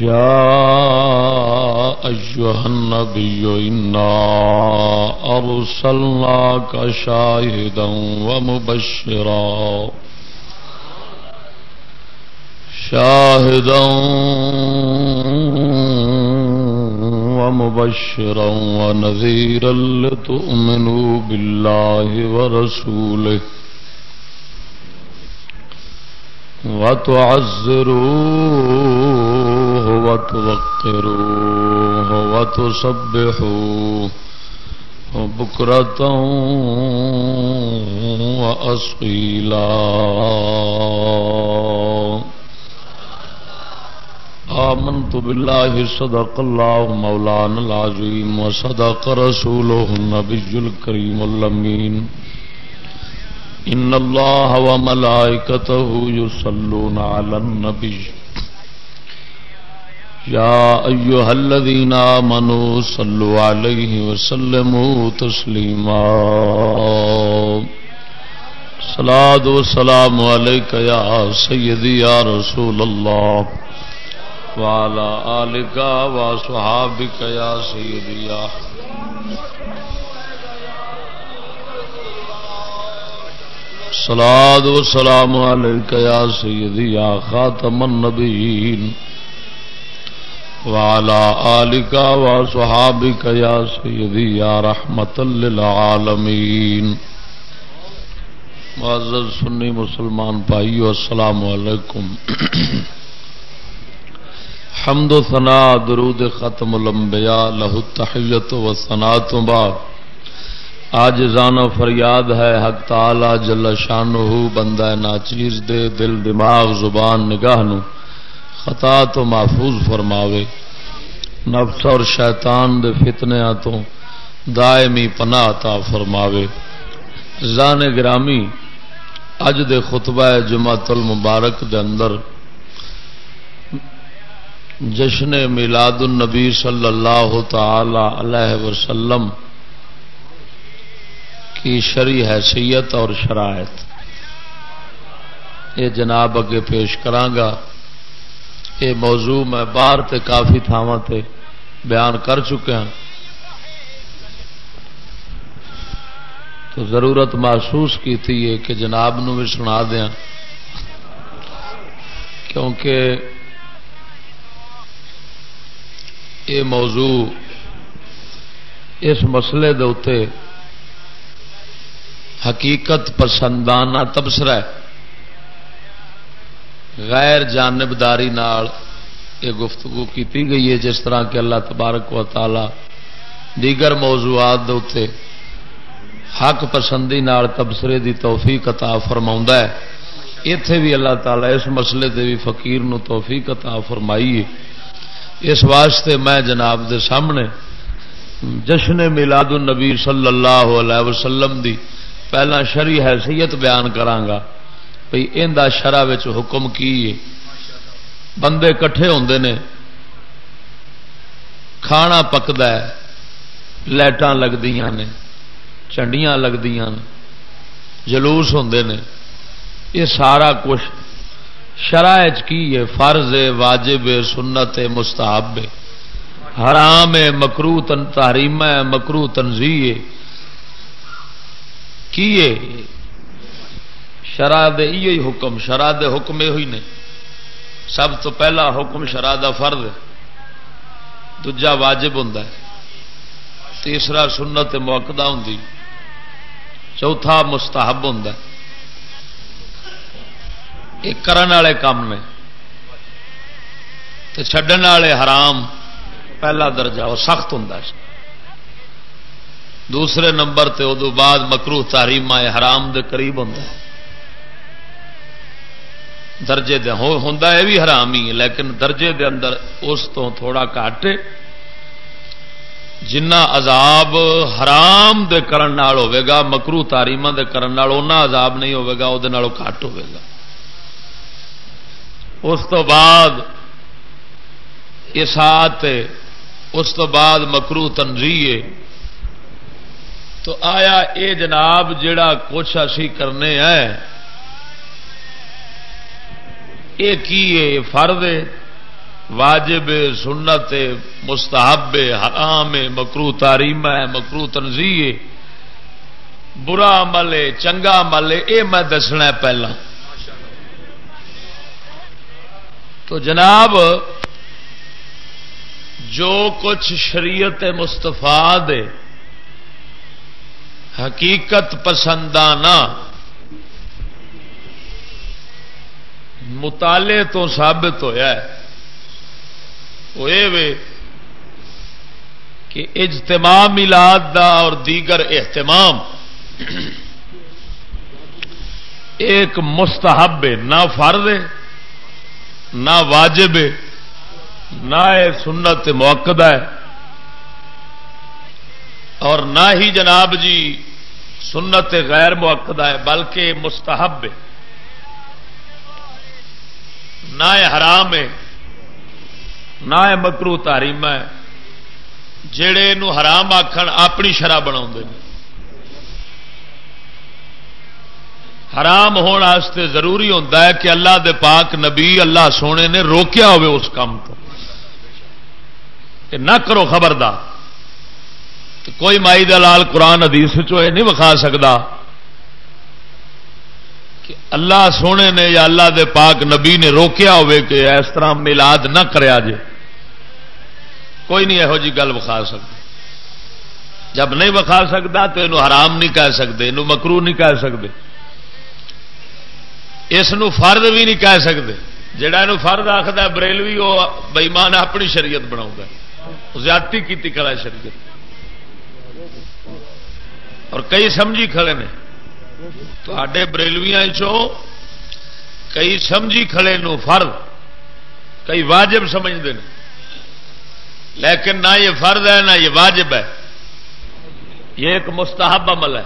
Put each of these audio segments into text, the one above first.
يا أيها النبي إنا أرسلناك شاهدا ومبشرا. شاهدا ومبشرا ونذيرا لتؤمنوا بالله ورسوله. وتعزروه وتوقروه وتسبحوه بكرة وأصيلا. آمنت بالله صدق الله مولانا العظيم وصدق رسوله النبي الكريم اللمين إن الله وملائكته يصلون على النبي. يا أيها الذين آمنوا صلوا عليه وسلموا تسليما. صلاة والسلام عليك يا سيدي يا رسول الله وعلى آلك وصحابك يا سيدي يا سلاد و سلام عليك يا سيدي يا خاتم النبيين وعلى آلك وصحابك يا سيدي يا رحمة للعالمين. معزز سنی مسلمان بھائیو، السلام علیکم۔ حمد و ثنا، درود ختم الانبیاء لہو تحیت و ثنا تو بعد آج زان و فریاد ہے، حق تعالی جل شانہ بندہ ناچیز دے، دل دماغ زبان نگاہ نو۔ خطا تو محفوظ فرماوے۔ نفس اور شیطان دے فتنیا تو دائمی پناہ عطا فرماوے۔ زان گرامی، اج دے خطبہ جمعۃ المبارک دے اندر جشن میلاد النبی صلی اللہ تعالی علیہ وسلم کی شری حیثیت اور شرائط۔ یہ جناب اگے پیش کرانگا۔ یہ موضوع میں باہر تے کافی تھاواں تے بیان کر چکے ہیں۔ تو ضرورت محسوس کی تھی یہ کہ جناب نو بھی سنا دیا کیونکہ یہ موضوع اس مسئلے دے اتے حقیقت پسندانہ تبصرہ ہے۔ غیر جانبداری نال یہ گفتگو کی گئی ہے، جس طرح کہ اللہ تبارک و تعالی دیگر موضوعات دے حق پسندی نال تبصرے دی توفیق عطا فرما ہے۔ اتے بھی اللہ تعالی اس مسئلے تے بھی فقیر نو توفیق عطا فرمائی اس واسطے میں جناب دے سامنے جشن میلاد النبی صلی اللہ علیہ وسلم دی پہلا شری حیثیت بیان کرانگا بھئی ان دا شرع وچ حکم کی بندے کٹھے ہوندے نے، کھانا پکدا ہے، لائٹاں لگدیاں نے، چنڈیاں لگدیاں نے، جلوس ہوندے نے۔ یہ سارا کچھ شرع کی ہے؟ فرض ہے واجب ہے سنت ہے مستحب۔ ہے حرام ہے، مکرو تن، تحریم ہے، مکرو تنظی ہے؟ کیے شرع دے ہی حکم، شرع دے حکم یہ ہوئی نے۔ سب تو پہلا حکم شرع دا فرض ہے۔ دجا واجب ہوں تیسرا سنت موقع ہوں چوتھا مستحب ہوں یہ کرن والے کام نے۔ چڈن والے حرام پہلا درجہ، وہ سخت ہوں دوسرے نمبر تے ادو بعد مکرو تاریم حرام دے قریب ہوں درجے دے ہوں یہ بھی حرام ہی لیکن درجے دے اندر اس تو تھوڑا کٹ جنا عذاب حرام دے کرن نال ہوے گا مکرو تاریما دے کرن نال اونا عذاب نہیں ہوے گا وہ کٹ ہوے گا۔ اس تو بعد اسات اس تو بعد مکرو تنظی تو آیا اے جناب جڑا کچھ اسی کرنے ہیں یہ کی فرد واجب سنت مستحب حرام مکرو تاریم ہے مکرو تنظی برا عمل ہے، چنگا عمل ہے، یہ میں دسنا پہلا۔ تو جناب، جو کچھ شریعت مستفا دے حقیقت پسندانہ مطالعے تو ثابت ہوا وہ یہ کہ اجتماع ملاد دا اور دیگر اہتمام ایک مستحب نہ فرد نہ واجب نہ سنت موقع ہے۔ اور نہ ہی جناب جی سنت غیر موقع ہے، بلکہ مستحب ہے۔ نہ حرام ہے، نہ مکرو تاریم ہے۔ جڑے حرام آخر اپنی شرح بنا حرام ہونے ضروری ہوتا ہے کہ اللہ دے پاک نبی اللہ سونے نے روکیا ہوئے اس کام تو کہ نہ کرو خبردار۔ کوئی مائی دلال قرآن ادیس نہیں وکھا سکتا کہ اللہ سونے نے یا اللہ دے پاک نبی نے روکیا ہوئے کہ اس طرح ملاد نہ کریا جے۔ کوئی نہیں یہو جی گل وکھا سکتا جب نہیں وکھا سکتا تو یہ حرام نہیں کہہ سکتے یہ مکرو نہیں کہہ سکتے اس فرد بھی نہیں کہہ سکتے جہا یہ فرد آخر بریلوی وہ بئیمان اپنی شریعت بنا زیادتی کی کلا شریعت۔ اور کئی سمجھی کھڑے نے۔ تے بریلویا کئی سمجھی کھڑے نو فرد کئی واجب سمجھتے ہیں لیکن نہ یہ فرد ہے نہ یہ واجب ہے یہ ایک مستحب عمل ہے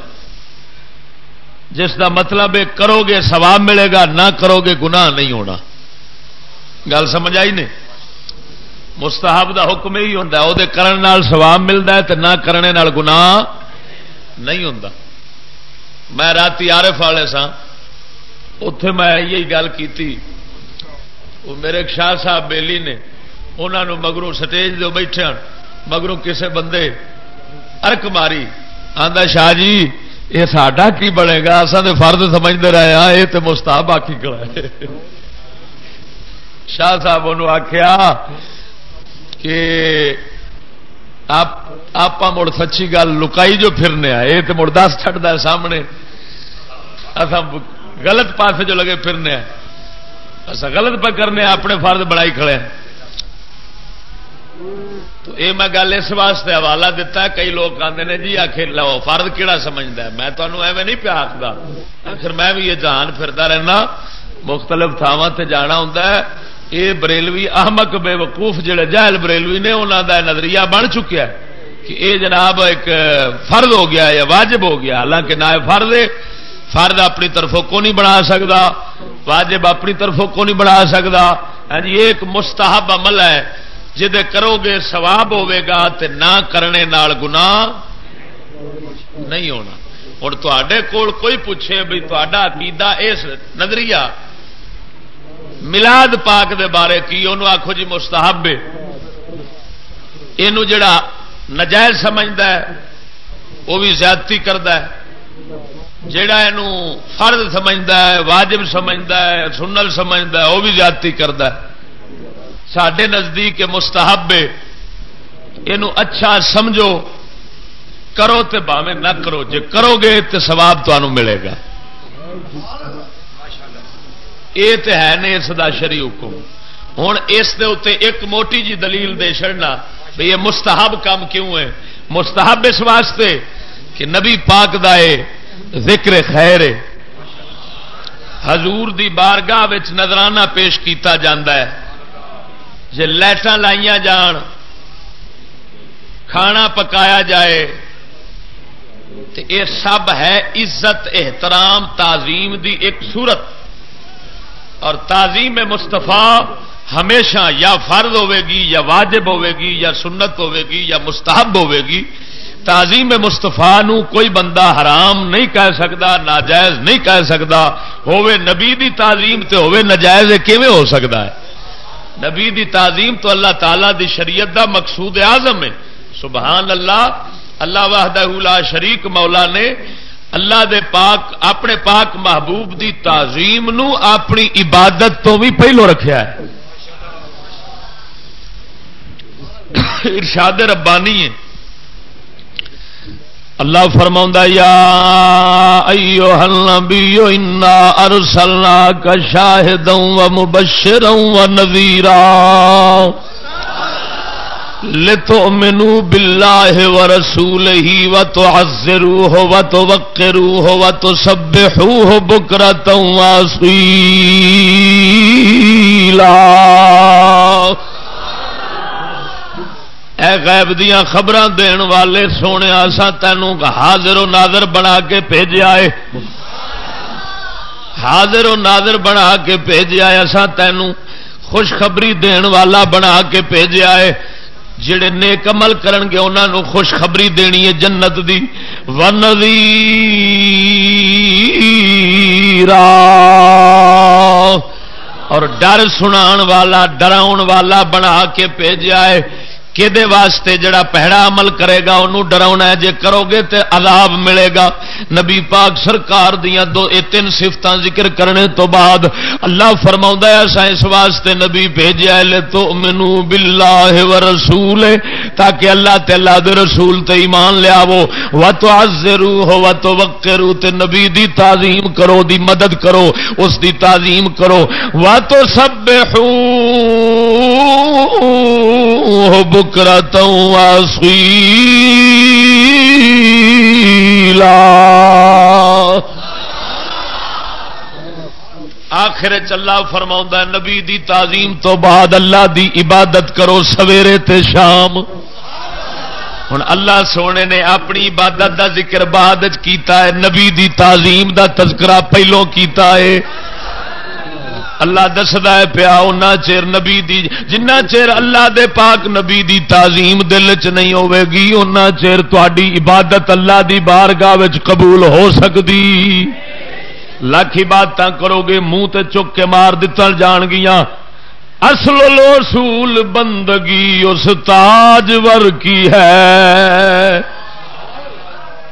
جس کا مطلب ہے کرو گے ثواب ملے گا نہ کرو گے گناہ نہیں ہونا گل سمجھ آئی نہیں مستحب دا حکم یہی ہوتا وہ کرن سواب ملتا ہے تو نہ کرنے گناہ نہیں ہوتا میں رات آرف والے سا اتے میں یہی گل کی وہ میرے شاہ صاحب بیلی نے انہوں مگروں سٹیج دو بیٹھے مگروں کسے بندے ارک ماری۔ آدھا شاہ جی یہ ساڈا کی بنے گا؟ اصل تو فرد سمجھتے رہے ہاں یہ تو مستاب آخی کڑا شاہ صاحب ان آخیا کہ آپ مڑ سچی گل لکائی جو پھرنے یہ تو مڑ دس چڑھتا سامنے۔ اصا غلط پاس جو لگے پھرنے اصا غلط پہ کرنے اپنے فرد بڑائی کھڑے تو یہ میں گل اس واسطے حوالہ دتا، کئی لوگ آتے ہیں جی آخر لو، فرد کہڑا سمجھتا ہے؟ میں تمہیں ایویں نہیں پیا آخر آخر میں بھی یہ جان پھرتا رہنا، مختلف تھاواں تے جانا ہوں یہ بریلوی احمق بے وقوف جڑے جہل بریلوی نے انہوں کا نظریہ بن چکیا ہے کہ یہ جناب ایک فرد ہو گیا یا واجب ہو گیا۔ حالانکہ نہ فرد فرد اپنی طرفوں کو نہیں بنا سکتا واجب اپنی طرفوں کو نہیں بنا سکتا ہاں جی، یہ ایک مستحب عمل ہے جدے کرو گے سواب گا تے نہ کرنے نال گنا نہیں ہونا۔ ہوں تے کول کوئی پوچھے بھی تا عقیدہ اس نظریہ ملاد پاک دے بارے کی انہوں آخو جی مستحب یہ جڑا نجائز سمجھتا ہے وہ بھی زیادتی کرتا ہے۔ جڑا یہ فرد سمجھتا ہے، واجب سمجھتا ہے سنل سمجھتا ہے وہ بھی زیادتی کرتا ہے۔ سڈے نزدیک مستحب یہ اچھا سمجھو، کرو تے باوے نہ کرو۔ جے کرو گے تو سواب تمہوں ملے گا۔ یہ تو ہے نہیں اس کا شری حکم۔ ہوں اس ایک موٹی جی دلیل دے چڑنا بھائی یہ مستحب کام کیوں ہے؟ مستحب اس واسطے کہ نبی پاک دا ذکر خیر حضور دی بارگاہ نظرانہ پیش کیتا جاندہ ہے۔ جی لائٹان لائیا جان، کھانا پکایا جائے تو یہ سب ہے عزت، احترام، تعظیم دی ایک صورت۔ اور تعظیم مستفا ہمیشہ یا فرض ہوے گی یا واجب ہوے گی یا سنت ہوے گی یا مستحب ہوے گی، تعظیم مستفا کوئی بندہ حرام نہیں کہہ سکتا، ناجائز نہیں کہہ سکتا۔ ہوے نبی دی تعظیم تے ہوے نجائز کیویں ہو سکتا ہے؟ نبی دی تعظیم تو اللہ تعالی دی شریعت دا مقصود اعظم ہے۔ سبحان اللہ اللہ وحدہ لا شریک مولا نے اللہ دے پاک، اپنے پاک محبوب دی تعظیم نو اپنی عبادت تو بھی پہلو رکھیا ہے۔ ارشاد ربانی ہے۔ اللہ فرما یا ایو النبی انا ارسلنا کا شاہد و مبشر و نذیرا لتؤمنوا بالله ورسوله وتعزروه وتوقروه وتسبحوه بكرة واصيلا اے غیب دیا خبر دین والے سونے آسا تینوں حاضر و ناظر بنا کے بھیجا ہے حاضر و ناظر بنا کے بھیجا ہے اسا تینوں خوشخبری دین والا بنا کے بھیجا ہے جڑے نیک عمل کرن گے، انہاں نو خوشخبری دینی ہے جنت دی۔ ونذیرا اور ڈر سنان والا ڈراؤن والا بنا کے بھیجا ہے۔ کہ واسطے جڑا پہڑا عمل کرے گا انہوں ڈراؤنا ہے۔ جے کرو گے تے عذاب ملے گا۔ نبی پاک سرکار دیا دو، اے تین سفت ذکر کرنے تو بعد اللہ فرما ایسا اس واسطے نبی بھیجا لے تو منو بلا و رسول تاکہ اللہ تے اللہ دے رسول تے ایمان لیا وہ و تو آزرو ہو و تو وقرو تے نبی دی تعظیم کرو، دی مدد کرو، اس دی تعظیم کرو۔ و تو سب بکرا آخر چلا فرما نبی دی تعظیم تو بعد اللہ دی عبادت کرو سویرے تے شام۔ ہوں اللہ سونے نے اپنی عبادت دا ذکر بعد کیتا ہے، نبی دی تعظیم دا تذکرہ پہلوں کیتا ہے۔ اللہ دستا ہے پیا ان چیر نبی دی، جنہ چیر اللہ دے پاک نبی دی تعظیم دل چ نہیں ہوے گی ان چیر تاری عبادت اللہ دی بارگاہ قبول ہو سکتی لاکھ بات کرو گے، منہ تے چک کے مار دتل جان گیا اصل لو سول بندگی اس تاجور کی ہے۔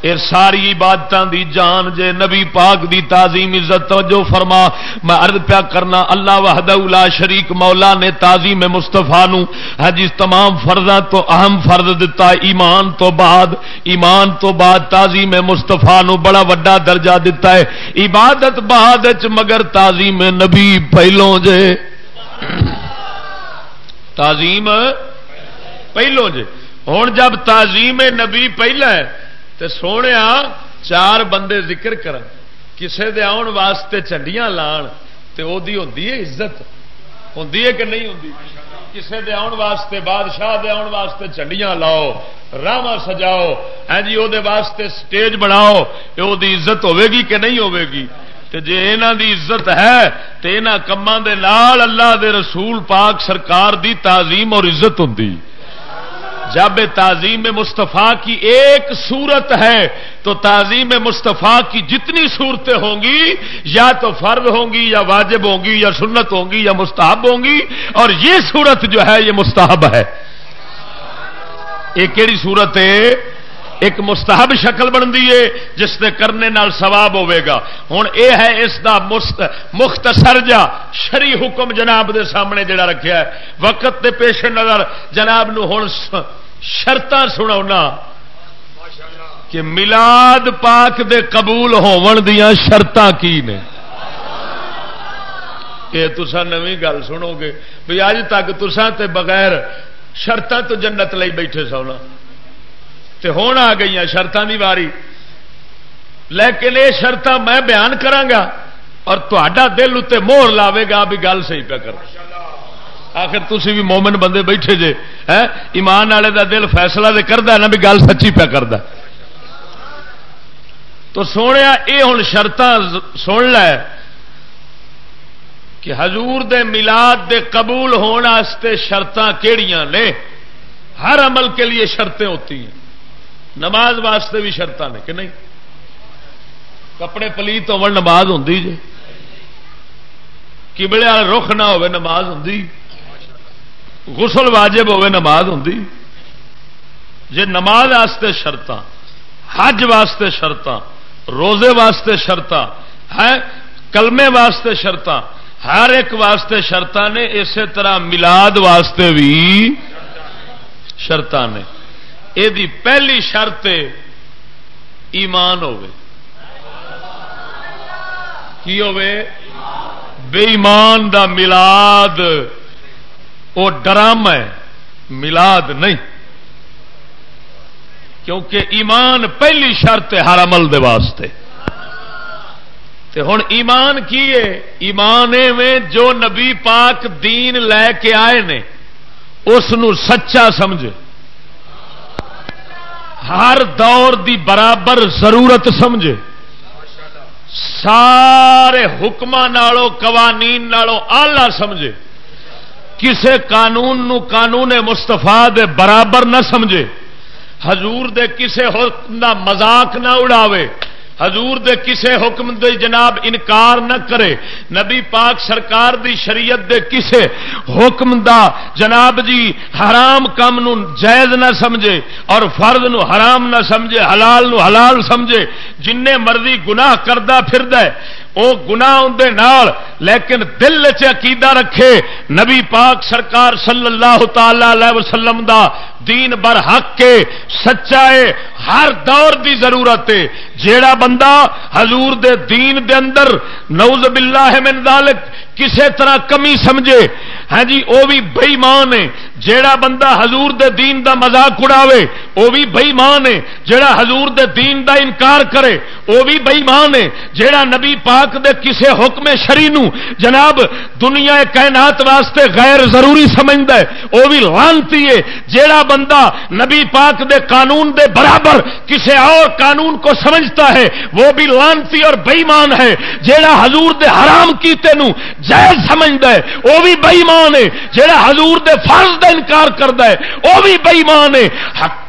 یہ ساری عبادتوں دی جان جے نبی پاک دی تعظیم عزت توجہ فرما۔ میں عرض پیا کرنا، اللہ وحدہ لا شریک مولا نے تعظیم مستفا نو۔ ہاں جی، تمام فرضاں تو اہم فرض دتا، ایمان تو بعد، ایمان تو بعد تعظیم مستفا نو بڑا وڈا درجہ دتا ہے۔ عبادت بعد مگر تعظیم نبی پہلوں جے۔ تعظیم پہلوں جے۔ ہوں جب تعظیم نبی پہلا ہے تے سونے چار بندے ذکر کرن، کسے دے آن واسطے چنڈیاں لان، تے او دی ہوندی ہے عزت؟ ہوندی ہے کہ نہیں ہوندی؟ کسے دے آن واسطے بادشاہ دے آن واسطے چنڈیاں لاؤ راما سجاؤ ہاں جی او دے واسطے سٹیج بناؤ او دی عزت ہوے گی کہ نہیں ہوے گی تے جے انہاں دی عزت ہے، تے انہاں کماں دے نال اللہ دے رسول پاک سرکار دی تعظیم اور عزت ہوندی۔ جب تعظیم مصطفیٰ کی ایک صورت ہے، تو تعظیم مصطفیٰ کی جتنی صورتیں ہوں گی، یا تو فرد ہوں گی، یا واجب ہوں گی، یا سنت ہوں گی، یا مستحب ہوں گی، اور یہ صورت جو ہے، یہ مستحب ہے۔ ایک کہڑی صورت ہے؟ ایک مستحب شکل بنتی ہے، جس کے کرنے نال ثواب ہوے گا۔ ہوں یہ ہے اس کا مختصر جا شری حکم جناب دے سامنے جڑا رکھا ہے۔ وقت دے پیش نظر جناب نو ہوں شرط سنا کہ ملاد پاک دے قبول ہون دیا شرط کی نے؟ یہ تسا نو گل سنو گے۔ بھی اج تک تسا تے بغیر شرط تو جنت لئی بیٹھے سونا تے ہون آ گئی شرطان دی واری۔ لیکن یہ شرط میں بیان کرانگا اور تا دل اتنے موہر لاوے گا بھی گل صحیح پہ کر آخر تھی بھی مومن بندے بیٹھے جے ایمان والے دا دل فیصلہ دے کرتا نا بھی گل سچی پہ کرتا تو سونے یہ ہوں شرط سن لے کہ حضور دے ملاد دے قبول ہونے شرط کہڑیاں نے؟ ہر عمل کے لیے شرطیں ہوتی ہیں۔ نماز واسطے بھی شرط نے، کہ نہیں؟ کپڑے پلیت ہو نماز ہوں جی کبڑے والا رخ نہ ہو نماز ہوں غسل واجب ہوے نماز ہوں جی نماز واسطے شرط حج واسطے شرط روزے واسطے شرط ہے کلمے واسطے شرط ہر ایک واسطے شرط نے، اسی طرح ملاد واسطے بھی شرط نے۔ یہ پہلی شرط ایمان ہوے کی ہوے بے ایمان دا ملاد وہ ڈرام ہے، ملاد نہیں۔ کیونکہ ایمان پہلی شرط ہے ہر عمل دے واسطے۔ تے ایمان کی ہے؟ ایمان میں جو نبی پاک دین لے کے آئے نے، اس سچا سمجھے۔ ہر دور دی برابر ضرورت سمجھے۔ سارے حکم قوانین نالوں آلہ سمجھے۔ کسے قانون نو قانون مستفا دے برابر نہ سمجھے۔ حضور دے کسے حکم دا مزاق نہ اڑاوے۔ حضور دے کسے حکم دے جناب انکار نہ کرے۔ نبی پاک سرکار دی شریعت دے کسے حکم دا جناب جی حرام کام نو جائز نہ سمجھے اور فرد نو حرام نہ سمجھے، حلال نو حلال سمجھے جن مرضی گناہ کردہ پھر دے۔ وہ گنا نال، لیکن دل عقیدہ رکھے۔ نبی پاک سرکار صلی اللہ تعالی وسلم دا دین بر حق کے سچائے ہر دور دی ضرورت ہے۔ جیڑا بندہ حضور دے دین دے اندر نوز باللہ من ذالک کسے طرح کمی سمجھے ہاں جی وہ بھی بئیمان ہے۔ جیڑا بندہ حضور دے دین دا مزاق اڑاوے وہ بھی بئیمان ہے۔ جیڑا حضور دے دین دا انکار کرے وہ بھی بئیمان ہے۔ جیڑا نبی پاک دے کسے حکم شری نو، جناب، دنیا کائنات واسطے غیر ضروری سمجھتا ہے وہ بھی لانتی ہے۔ جیڑا بندہ نبی پاک دے قانون دے برابر کسے اور قانون کو سمجھتا ہے، وہ بھی لانتی اور بئیمان ہے۔ جیڑا حضور دے حرام کیتے نو جائز سمجھتا ہے وہ بھی بئیمان ہے۔ جہاں حضور دے فرض دا انکار کرتا ہے۔ وہ بھی بےمان ہے۔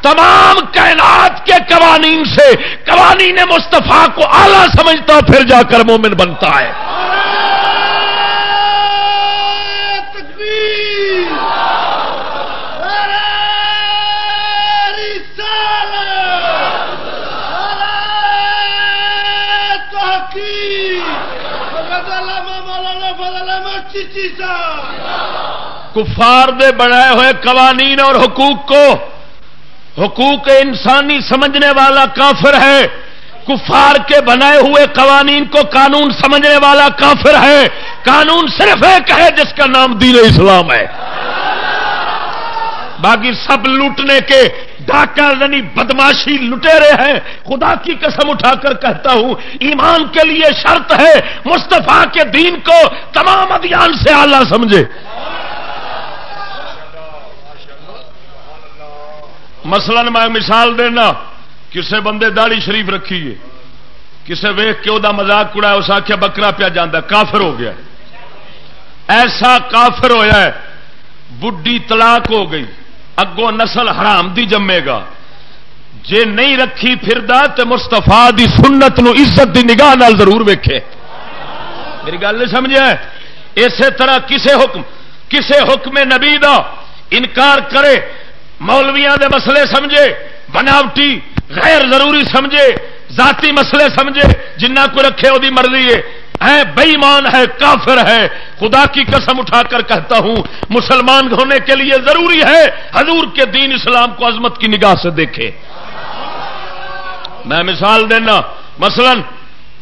تمام کائنات کے قوانین سے قوانین مستفا کو اعلیٰ سمجھتا پھر جا کر مومن بنتا ہے۔ کفار دے بنائے ہوئے قوانین اور حقوق کو، حقوق انسانی سمجھنے والا کافر ہے، کفار کے بنائے ہوئے قوانین کو قانون سمجھنے والا کافر ہے، قانون صرف ایک ہے جس کا نام دین اسلام ہے۔ باقی سب لوٹنے کے ڈاکہ یعنی بدماشی لٹے رہے ہیں۔ خدا کی قسم اٹھا کر کہتا ہوں، ایمان کے لیے شرط ہے مستفا کے دین کو تمام ادیان سے آلہ سمجھے۔ مثلا میں مثال دینا، کسے بندے داڑی شریف رکھی ہے، کسے ویخ کے وہ مزاق کڑا اس آخیا بکرا پیا جانا کافر ہو گیا ایسا کافر ہویا ہے بڈی طلاق ہو گئی، اگوں نسل حرام دی جمے گا۔ جے نہیں رکھی پھر تو مستفا دی سنت نو عزت دی نگاہ نال ضرور ویکھے۔ میری گل نہیں سمجھا اسی طرح کسے حکم کسے حکم نبی دا انکار کرے مولویاں دے مسئلے سمجھے، بناوٹی غیر ضروری سمجھے، ذاتی مسئلے سمجھے، جنہ کو رکھے وہ مرضی ہے۔ بےمان ہے، کافر ہے۔ خدا کی قسم اٹھا کر کہتا ہوں، مسلمان ہونے کے لیے ضروری ہے حضور کے دین اسلام کو عظمت کی نگاہ سے دیکھے۔ میں مثال دینا، مثلا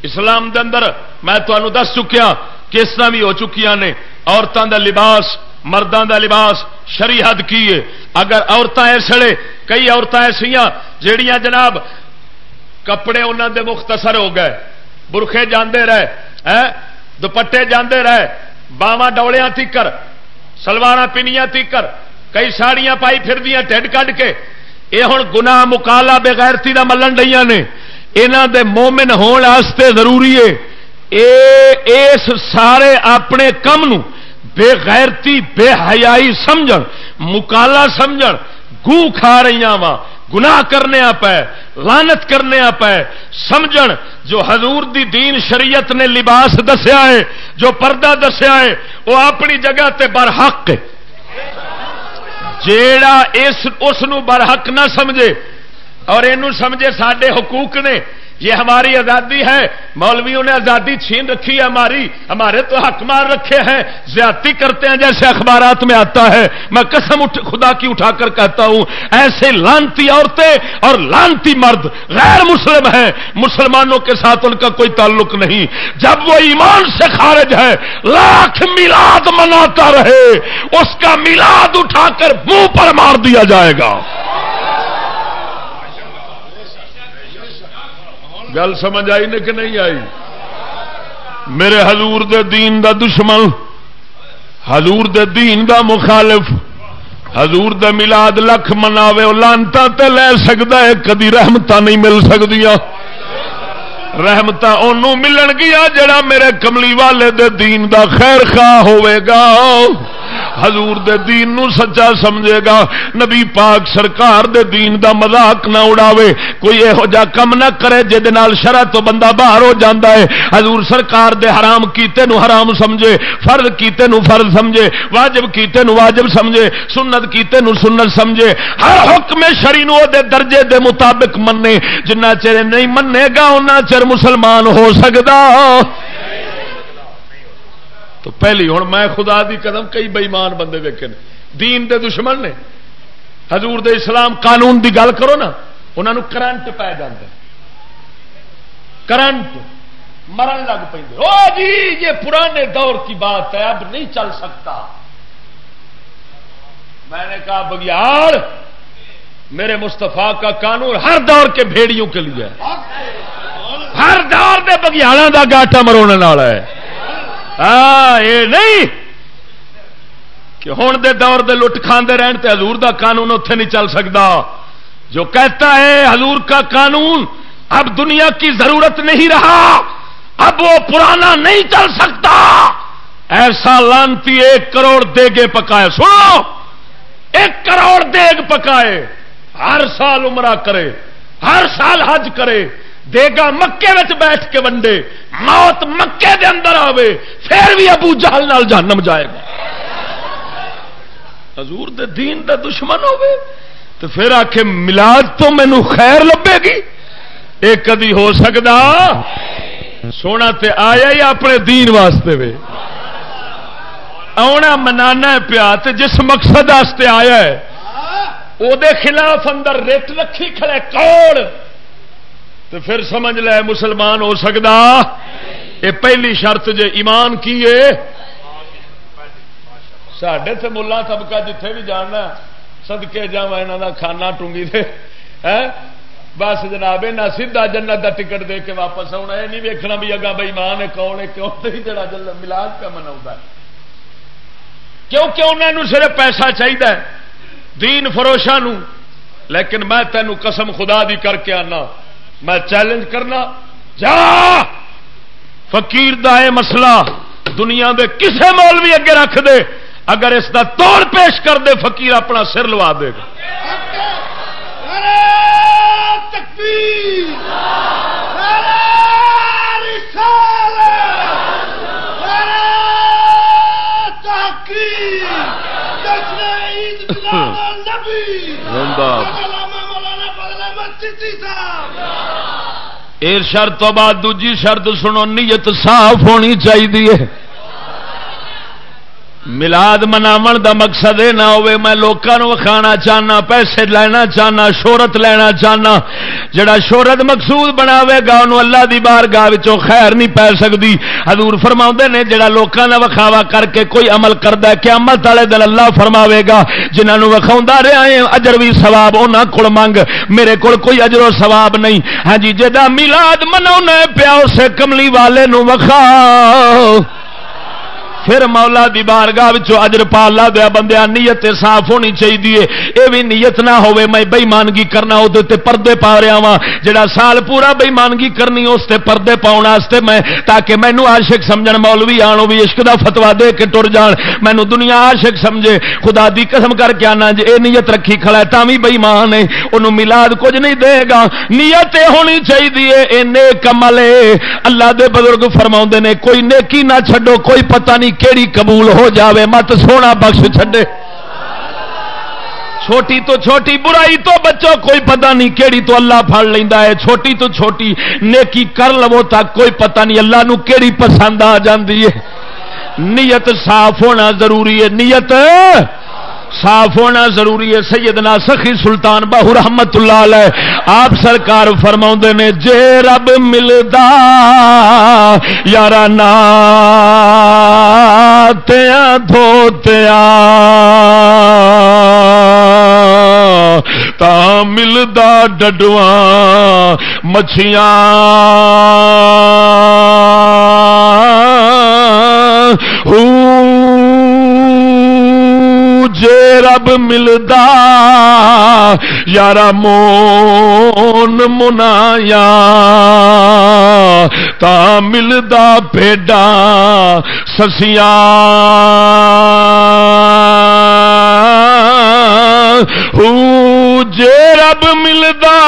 اسلام دے اندر میں تمہیں دس چکیا کس بھی ہو چکی نے عورتوں کا لباس مردوں کا لباس شریحد کی ہے۔ اگر عورتیں ایسے کئی عورتیں ایسا جہیا جناب کپڑے انہوں دے مختصر ہو گئے۔ برخے جاندے رہے دوپٹے جاندے رہے باوا ڈولیاں تیکر سلوار پنیا تیکر، کئی ساڑیاں پائی پھر دیا ٹھڈ کھ کے۔ یہ ہوں گنا مکالا بےغیرتی کا ملن ڈیا نے۔ یہاں دے مومن ہونے ضروری ہے۔ اے، اس سارے اپنے کم نو بے غیرتی، بے حیائی سمجھ مکالا سمجھ گو کھا رہی وا گناہ کرنے پہ لانت کرنے پہ سمجھ جو حضور دی دین شریعت نے لباس دسیا ہے، جو پردہ دسیا ہے، وہ اپنی جگہ تے برحق جیڑا اس برحق نہ سمجھے، اور یہ سمجھے سڈے حقوق نے یہ ہماری آزادی ہے۔ مولویوں نے آزادی چھین رکھی ہے ہماری۔ ہمارے تو حق مار رکھے ہیں۔ زیادتی کرتے ہیں جیسے اخبارات میں آتا ہے۔ میں قسم خدا کی اٹھا کر کہتا ہوں، ایسے لانتی عورتیں اور لانتی مرد غیر مسلم ہیں۔ مسلمانوں کے ساتھ ان کا کوئی تعلق نہیں۔ جب وہ ایمان سے خارج ہے لاکھ میلاد مناتا رہے۔ اس کا میلاد اٹھا کر منہ پر مار دیا جائے گا۔ گل سمجھ آئی نے کہ نہیں آئی؟ میرے حضور دے دین دا دشمن، حضور دے دین دا مخالف، حضور دے ملاد لکھ مناوے لانتا تے لے سکتا ہے، کدی رحمت نہیں مل سکتی رحمت ملن گیا جڑا میرے کملی والے دے دین دا خیر خواہ ہوئے گا۔ حضور دے دین نو سچا سمجھے گا۔ نبی پاک سرکار دے دین دا مذاق نہ اڑاوے۔ کوئی یہو جا کم نہ کرے جہد شرح تو بندہ باہر ہو جاتا ہے۔ حضور سرکار دے حرام کیتے نو حرام سمجھے۔ فرض کیتے نو فرض سمجھے۔ واجب کیتے نو واجب سمجھے۔ سنت کیتے نو سنت سمجھے۔ ہر حکم شری نو دے درجے دے مطابق منے جنہ چر نہیں منے گا انہ چر مسلمان ہو سکتا تو پہلی ہوں میں خدا دی قدم کئی بےمان بندے ویکے دین دے دشمن نے۔ حضور دے اسلام قانون دی گل کرو نا انہوں کرنٹ پی کرنٹ مرن لگ پہ جی یہ پرانے دور کی بات ہے، اب نہیں چل سکتا۔ میں نے کہا، بگیار، میرے مستفا کا قانون ہر دور کے بھیڑیوں کے لیے ہر دور کے بگیاڑوں کا گاٹا مرونے والا ہے۔ ہاں یہ نہیں۔ کہ ہوں دے دور دے لٹ کھانے رہن تے حضور دا قانون اتے نہیں چل سکتا جو کہتا ہے حضور کا قانون، اب دنیا کی ضرورت نہیں رہا۔ اب وہ پرانا نہیں چل سکتا۔ ایسا لانتی ایک کروڑ دیگے پکائے۔ سنو، ایک کروڑ دیگ پکائے۔ ہر سال عمرہ کرے، ہر سال حج کرے۔ دے گا مکے وچ بیٹھ کے ونڈے، موت مکے دے اندر آوے، پھر بھی ابو جہل نال جہنم جائے گا۔ حضور دے دین دا دشمن ہوے تو پھر آ ملاد تو مینو خیر لبے گی؟ ایک کدی ہو سکتا سونا تے آیا ہی اپنے دین واسطے وے۔ آنا منانا پیا، تے جس مقصد آیا ہے وہ خلاف اندر ریٹ رکھی کھڑے، کوڑ۔ تو پھر سمجھ لے مسلمان ہو سکتا یہ پہلی شرط جے ایمان کی ہے؟ سڈے تو ملا طبقہ جتھے بھی جاننا سدکے جا یہاں کھانا ٹونگی دے۔ ہاں؟ بس جناب نہ سیدا جنت کا ٹکٹ دے کے واپس آنا یہ نہیں ویکنا بھی اگا بھائی مان ہے، کون ہے، کیوں جڑا جل ملاز کا منا کیونکہ انہوں صرف پیسہ چاہیے دین فروشا لیکن میں تینوں قسم خدا دی کر کے آنا۔ میں چیلنج کرنا جا! فقیر دا ہے مسئلہ دنیا دے کسے مولوی اگے رکھ دے اگر اس دا توڑ پیش کر دے فقیر اپنا سر لوا دے گا۔ اے شرط تو بعد دوجی شرط سنو نیت صاف ہونی چاہیے۔ ملاد مناو دا مقصد یہ نہ ہوئے، میں لوگوں کھانا چاہنا، پیسے لینا چاہنا، شہرت لینا چاہنا۔ جڑا شہرت مقصود بناوے گا، انہوں اللہ دی بار گاہ خیر نہیں پی سکتی حضور فرما نے، جڑا لوگوں کا وکھاوا کر کے کوئی عمل کرتا ہے قیامت والے دن اللہ فرماوے گا جنہوں وکھاؤں رہا ہے، اجر بھی سواب انہوں کو منگ۔ میرے کو کوئی اجر و سواب نہیں۔ ہاں جی جا ملاد منا پیا اسے کملی والے نو وکھاؤ۔ پھر مولا دی بارگاہ اجر پا لا دیا بندیا نیت صاف ہونی چاہیے یہ بھی نیت نہ ہوے میں بےمانگی کرنا وہ پردے پا رہا وا جڑا سال پورا بےمانگی کرنی اس تے پردے پاؤ میں، تاکہ مینو آشک سمجھ مولوی آنو بھی عشق دا فتوا دے کے ٹر جان۔ مینو دنیا آشک سمجھے۔ خدا دی قسم کر کے آنا جی یہ نیت رکھی کھڑا ہے، تا بھی بےمان ہے۔ انہوں ملاد کچھ نہیں دے گا۔ نیت ہونی چاہیے یہ نیک عمل اللہ دے بزرگ فرما نے، کوئی نیکی نہ چھڈو، کوئی پتہ نہیں کیڑی قبول ہو جاوے؟ مت سونا بخش چھڈے۔ چھوٹی تو چھوٹی، برائی تو بچو کوئی پتہ نہیں کیڑی تو اللہ پڑ لینا ہے۔ چھوٹی تو چھوٹی، نیکی کر لو تک کوئی پتہ نہیں۔ اللہ نو کیڑی پسند آ جاندی ہے۔ نیت صاف ہونا ضروری ہے۔ نیت صاف ہونا ضروری ہے۔ سیدنا سخی سلطان باہو رحمت اللہ علیہ۔ آپ سرکار فرما نے، جے رب ملتا یار تیا دھوتیا تا ملدا ڈڈواں مچھیاں۔ جے رب ملدا۔ یارا مون منایا۔ تا ملدا پیڈا سسیاں۔ جے رب ملدا۔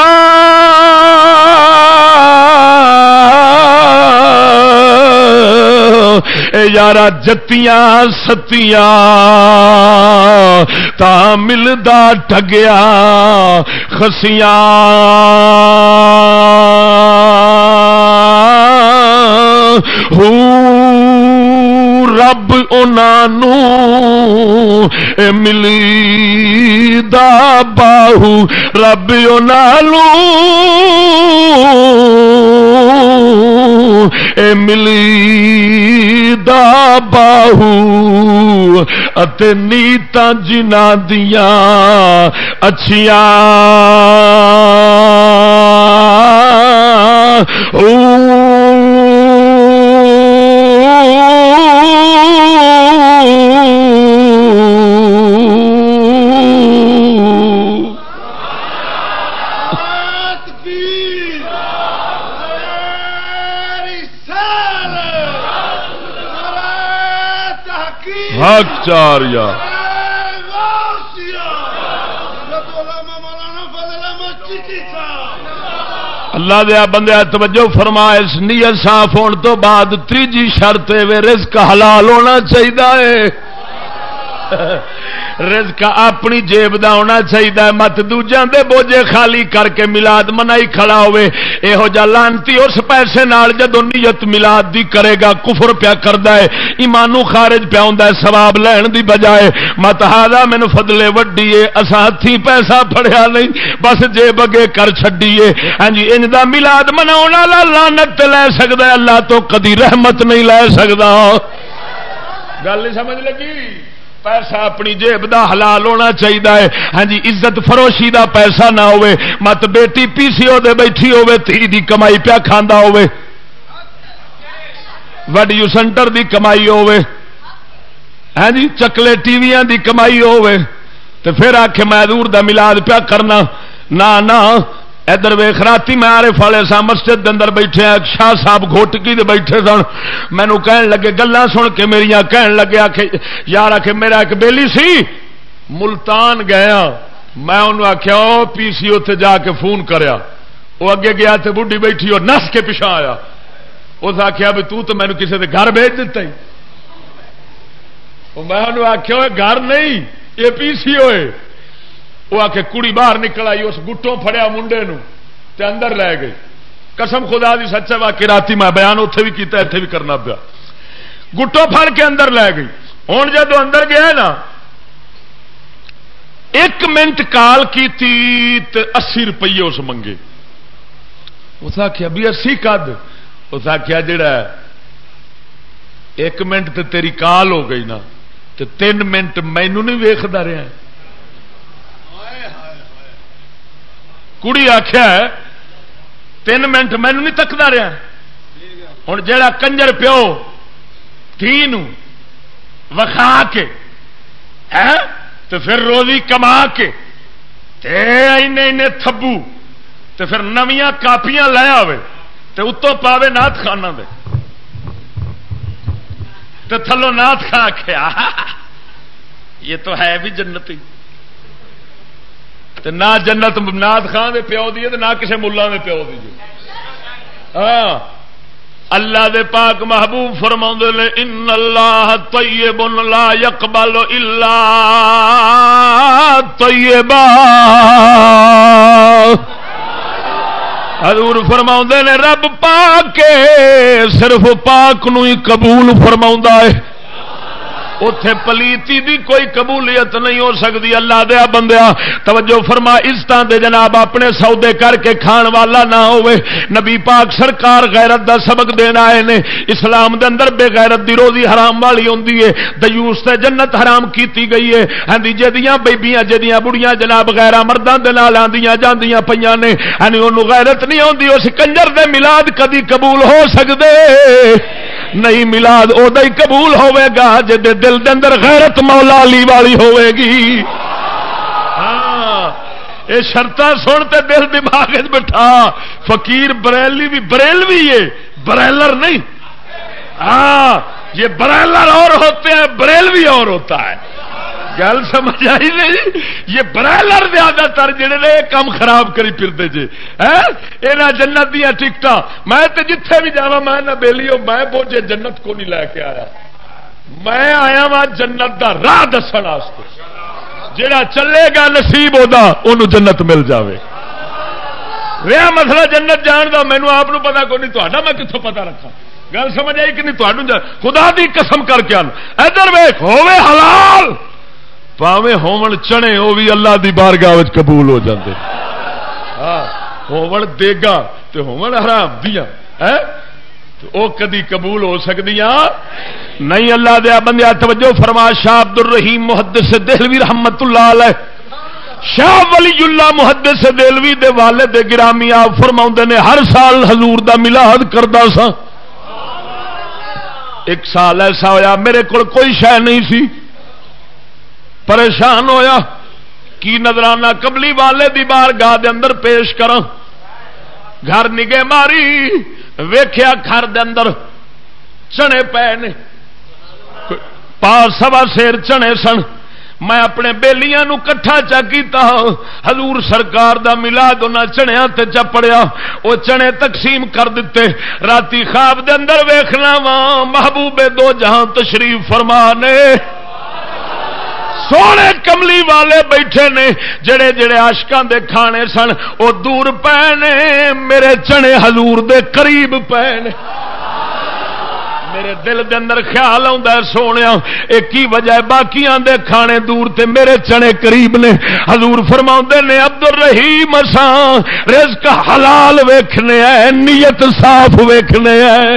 یارا جتیاں ستیاں تا ملدا ٹگیا خسیاں رب انہوں ملی دا باہو، رب اے ملی دا باہو، اتے نیتا جنا دیا اچھیاں۔ حق چار یا۔ اللہ دیا بندے توجہ فرما، اس نیت صاف ہونے تو بعد تیجی شرط رزق حلال ہونا چاہیے۔ رزق اپنی جیب دا ہونا چاہیے مت دوجان دے بوجھے خالی کر کے ملاد منائی کھڑا ہوئے۔ یہو جا لانتی اس پیسے نال جدو نیت ملاد دی کرے گا، کفر پیا کردا ہے۔ ایمانو خارج پیا ہوندا ہے، ثواب لین دی بجائے۔ مت ہادا مینو فضلے وڈیے اسا ہتھی پیسہ پڑیا نہیں، بس جیب اگے کر چھڈیے۔ ہاں جی انج دا ملاد مناون والا لعنت لے سکدا ہے، اللہ تو کدی رحمت نہیں لے سکدا۔ گل نہیں سمجھ لگی؟ پیسہ اپنی جیب دا حلال ہونا چاہیے ہاں جی عزت فروشی دا پیسہ نہ ہوئے، مت بیٹی پی سی او دے بیٹھی ہوے تھی دی کمائی پیا کھانا ہوے وڈ یو سینٹر دی کمائی ہوے ہاں جی چکلے ٹی وی دی کمائی ہوے تو پھر آ کے میں دور دا ملاد پیا کرنا۔ نہ نہ ادھر ویخ رات میں آرے فالے سا مسجد اندر بیٹھے شاہ صاحب گھوٹکی دے بیٹھے سن۔ مینو کہن لگے گلا سن کے میری کہن لگے آخ یار آخ میرا ایک بیلی سی۔ ملتان گیا۔ میں انہوں آخیا وہ پی سی اتنے جا کے فون کریا۔ وہ اگے گیا تو بڑھی بیٹھی اور نس کے پچھا آیا۔ اس آخیا بھی تو مینو کسی کے گھر بھیج دیتا ہی میں انہوں آخیا گھر نہیں یہ پی سی ہوئے وہ آ کے کڑی باہر نکل آئی، اس گٹوں فڑیا منڈے نو، تے اندر لے گئی۔ قسم خدا دی سچا وا کہ رات میں بیان اتے بھی کیتا اتنے بھی کرنا پیا۔ گٹو پھڑ کے اندر لے گئی۔ ہوں جدو اندر گیا نا، ایک منٹ کال کی اسی روپیے اس منگے۔ اس آخیا بھی اسی کد؟ اس آخیا جڑا ایک منٹ تے تیری کال ہو گئی نا تو تین منٹ مینو نہیں ویختا رہا کڑی آخیا تین منٹ مینو نہیں تکتا رہا ہوں جا کنجر پیو تھی وکھا کے ہے تو پھر روزی کما کے تھبو تو پھر نویاں کاپیاں لے آئے تو اتوں پاوے نات خانہ دے تو تھلو نات کھا کے یہ تو ہے بھی جنتی نہ جنت نات خان دے پیو دی نہ کسی ملا دے پیو دی جی۔ ہاں۔ اللہ دے پاک محبوب فرما نے، ان اللہ طیب لا یقبل الا طیبا. حضور فرما نے، رب پاک صرف پاک نو ہی قبول فرما ہے۔ اتے پلیتی دی کوئی قبولیت نہیں ہو سکتی اللہ دیا بندیا، توجہ فرما دے جناب اپنے سودے کر کے کھان والا نہ ہوئے۔ نبی پاک سرکار غیرت دا سبق دینا آئے نے، اسلام دے اندر بے غیرت دی روزی حرام والی ہوندی ہے۔ دیوس تے جنت حرام کیتی گئی ہے۔ ہاں جدیاں بیبیاں جدیاں بڑیاں، جناب غیرہ مردان دے نال آندیاں جاندیاں پیاں نے۔ ہن اونوں غیرت نہیں ہوندی، اس کنجر دے میلاد کدی قبول ہو سکدے۔ نہیں ملاد ادا ہی قبول ہوے گا جی دل دے اندر غیرت مولا علی والی ہوے گی۔ ہاں شرط سن دل دماغ بٹھا۔ فقیر بریلی بھی، بریلوی ہے بریلر نہیں۔ ہاں یہ برائلر اور ہوتے ہیں، بریلوی اور ہوتا ہے۔ گل سمجھ آئی نہیں؟ یہ برائلر زیادہ تر جڑے نے کام خراب کری پھرتے جی یہاں جنت دیا ٹکٹ میں تو جتھے بھی جا میں نہ بہلی ہو میں بوجھے جنت کو نہیں لے کے آیا۔ میں آیا وا جنت دا راہ دس جڑا چلے گا نصیب ہوتا جنت مل جاوے۔ رہا مسئلہ جنت جان کا مینو آپ پتا کو نہیں تا میں کتوں پتا رکھا گل سمجھ آئی کہ نہیں؟ تھی خدا دی قسم کر کے ادھر ویخ ہوے حلال۔ پاوے ہون چنے وہ بھی اللہ دی بارگاہ قبول ہو جاندے۔ ہاں ہون دے گا تو ہون حرام دیا وہ کدی قبول ہو سکتی نہیں، اللہ دیا بندیا توجہ فرما، شاہ عبد الرحیم محدث دہلوی رحمت اللہ علیہ۔ شاہ ولی اللہ محدث دہلوی دے والد گرامی آپ فرما نے، ہر سال حضور دا ملاد کرتا سا ایک سال ایسا ہویا، میرے کو کوئی شہ نہیں سی۔ پریشان ہویا، کی نظرانہ کبلی والے دی بار گاہ دے اندر پیش کر گھر نگے ماری ویخیا گھر دے اندر چنے پے نے۔ پا سوا سیر چنے سن۔ میں اپنے بےلیاں کٹھا چا کیتا ہاں۔ حضور سرکار دا ملاد انہاں چنیا تے چپڑیا وہ چنے تقسیم کر دیتے راتی خواب دے اندر ویخنا وا۔ محبوبے دو جہاں تشریف فرمانے سونے کملی والے بیٹھے نے۔ جڑے جڑے آشکان دے کھانے سن وہ دور پے نے۔ میرے چنے حضور دے قریب پے نے۔ میرے دل دے اندر خیال آتا ہے سونے ایک ہی وجہ باقی دے کھانے دور تے میرے چنے قریب نے۔ حضور فرما نے عبد الرحیم اسان رزق حلال ویکھنے ہے نیت صاف ویکھنے ہے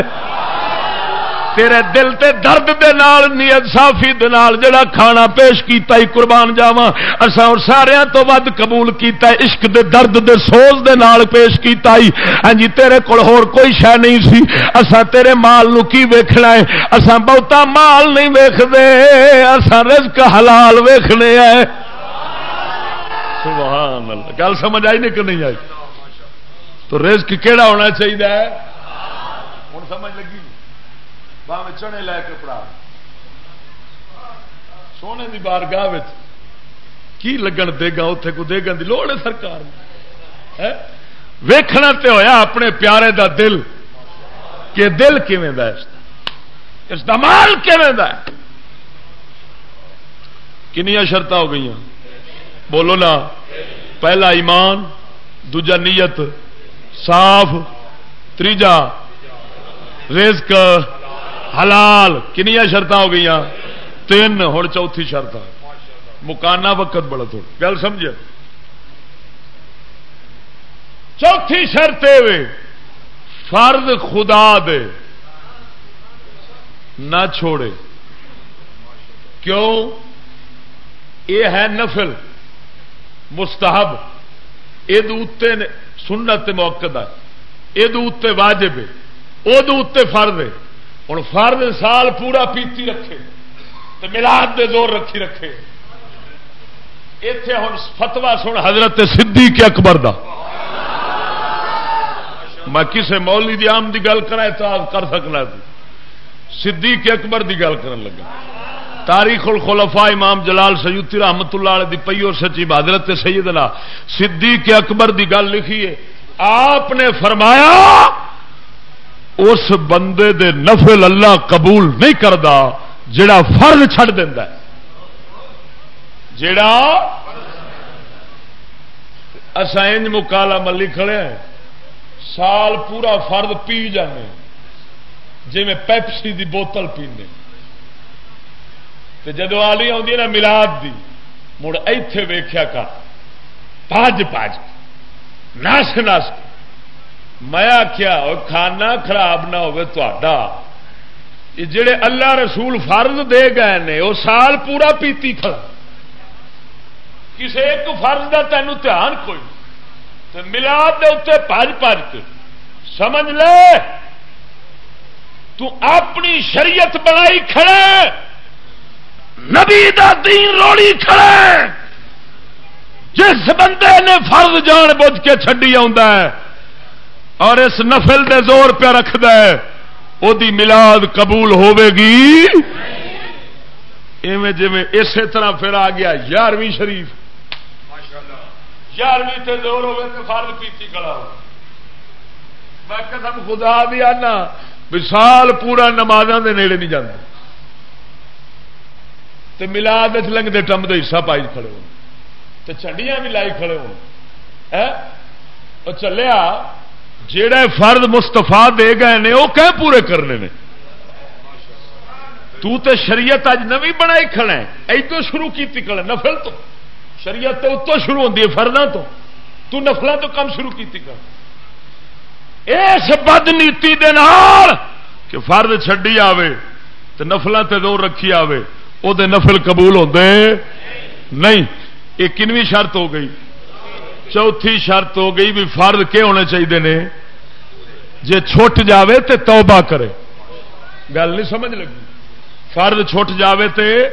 تیرے دل تے درد دے نال، نیت صافی دے نال جڑا کھانا پیش کیتا ہی قربان جاواں، اساں اور سارے تو ود قبول کیتا ہے، عشق دے درد دے سوز دے نال پیش کیتا ہی ہاں جی تیرے کول ہور کوئی شے نہیں سی۔ اساں تیرے مال نو کی ویکھنا ہے؟ اساں بہتا مال نہیں ویکھدے، اساں رزق حلال ویکھنے ہے سبحان اللہ۔ گل سمجھ آئی نہیں کہ نہیں آئی؟ تو رزق کیڑا ہونا چاہیے ہوں سمجھ لگی۔ باہ چنے لے کے پڑا سونے کی بار گاہ کی لگن دے گا؟ اتے کو دے گا لوڑ ہے سرکار۔ ویخنا تے ہویا اپنے پیارے دا دل۔ کہ دل کیون اس کا مال کیون کنیا شرط ہو گئی بولو نا، پہلا ایمان، دوجا نیت، صاف تیجا رزق حلال کنیا شرط ہو گئی تین ہوں چوتھی شرط مکانا وقت بڑا تھوڑا۔ گل سمجھ چوتھی شرط فرد خدا دے۔ نہ چھوڑے۔ کیوں؟ یہ ہے نفل۔ مستحب۔ یہ سنت موقع یہ واجب ہے۔ وہ فرد ہے۔ ہوں فرد سال پورا پیتی رکھے تو ملاد دے زور رکھی رکھے۔ اتے ہوں فتوا سن حضرت صدیق اکبر دا۔ میں کسے مولی دی آم دی گل کرا تو کر سکنا صدیق اکبر دی گل کرن لگا۔ تاریخ الخلفاء امام جلال سیوتی رحمت اللہ علیہ دی پیو سچی حضرت سیدنا صدیق اکبر دی گل لکھی ہے۔ آپ نے فرمایا اس بندے دے نفل اللہ قبول نہیں کرتا جڑا فرض چھڑ دینا جڑا اسائنج مکالا ملی کھڑے ہیں سال پورا فرد پی جانے جی میں پیپسی دی بوتل پینے جدو آلی آدھی نا ملاد دی، مڑ ایتھے ویخیا کر، پاج پاج نس نس میں آخیا کھانا خراب نہ ہوا جڑے اللہ رسول فرض دے گئے نے، وہ سال پورا پیتی کھڑا۔ کسی ایک فرض کا تینوں دھیان کوئی۔ تو ملاد دے اتنے پج پج کے سمجھ لے۔ تو اپنی شریعت بنائی کھڑے۔ نبی دا دین روڑی کھڑے۔ جس بندے نے فرض جان بوجھ کے چڈی ہے اور اس نفل دے زور پہ رکھد وہ ملاد قبول ہوے گی؟ ایویں جی اسی طرح پھر آ گیا یارویں شریف۔ یارویں تے زور ہوے تو فرض پیتی کڑا ہو میں قسم خدا بھی آنا سال پورا نمازوں دے نیڑے نہیں جانا۔ تو ملاد لنگتے ٹم دے حصہ پائی کھڑے ہو تو چنڈیاں بھی لائی کھڑے ہو ہاں؟ چلیا جڑے فرد مستفا دے گئے نے، وہ کہ پورے کرنے نے۔ تو تے شریعت اج نوی بنائی کھڑا ہے۔ ایتو شروع کی کھڑا نفل تو۔ شریعت تو اتو شروع ہوتی ہے، فرداں تو۔ تو نفلوں تو کم شروع کی کر اس بد نیتی دے نال کہ فرد چڈی آوے تو نفلوں تے دور رکھی آوے وہ نفل قبول ہوتے نہیں۔ یہ کنویں شرط ہو گئی۔ چوتھی شرط ہو گئی بھی فرد کے ہونے چاہیے نے؟ جے چھٹ جاوے تے توبہ کرے۔ گل نہیں سمجھ لگی۔ فرد چھٹ جاوے تے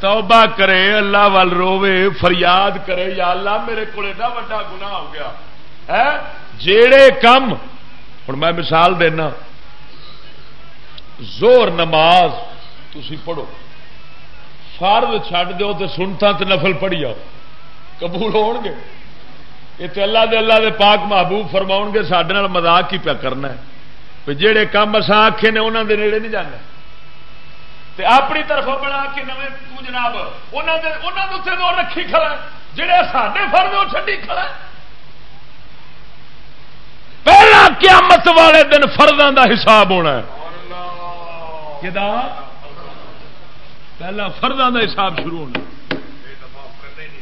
توبہ کرے، اللہ وال روے فریاد کرے، یا اللہ میرے کو ایڈا وا گنا ہو گیا۔ جیڑے کم ہوں میں مثال دینا۔ زور نماز تھی پڑھو۔ فرد چھڈ دو تو سنتا تو نفل پڑھی آؤ۔ قبول ہو گے؟ یہ تو اللہ دے اللہ دے پاک محبوب فرما گے سڈے مزاق ہی پیا کرنا ہے۔ جہے کام اصا آخے نے انہوں دے نیڑے نہیں جانا۔ تے اپنی طرف بنا کے نویں، تو جناب انہوں نے اتنے دور رکھی کھڑا جہے سارے فرد وہ چڈی کھڑا پہلا قیامت والے دن فرداں دا حساب ہونا ہے۔ پہلا فرداں دا حساب شروع ہونا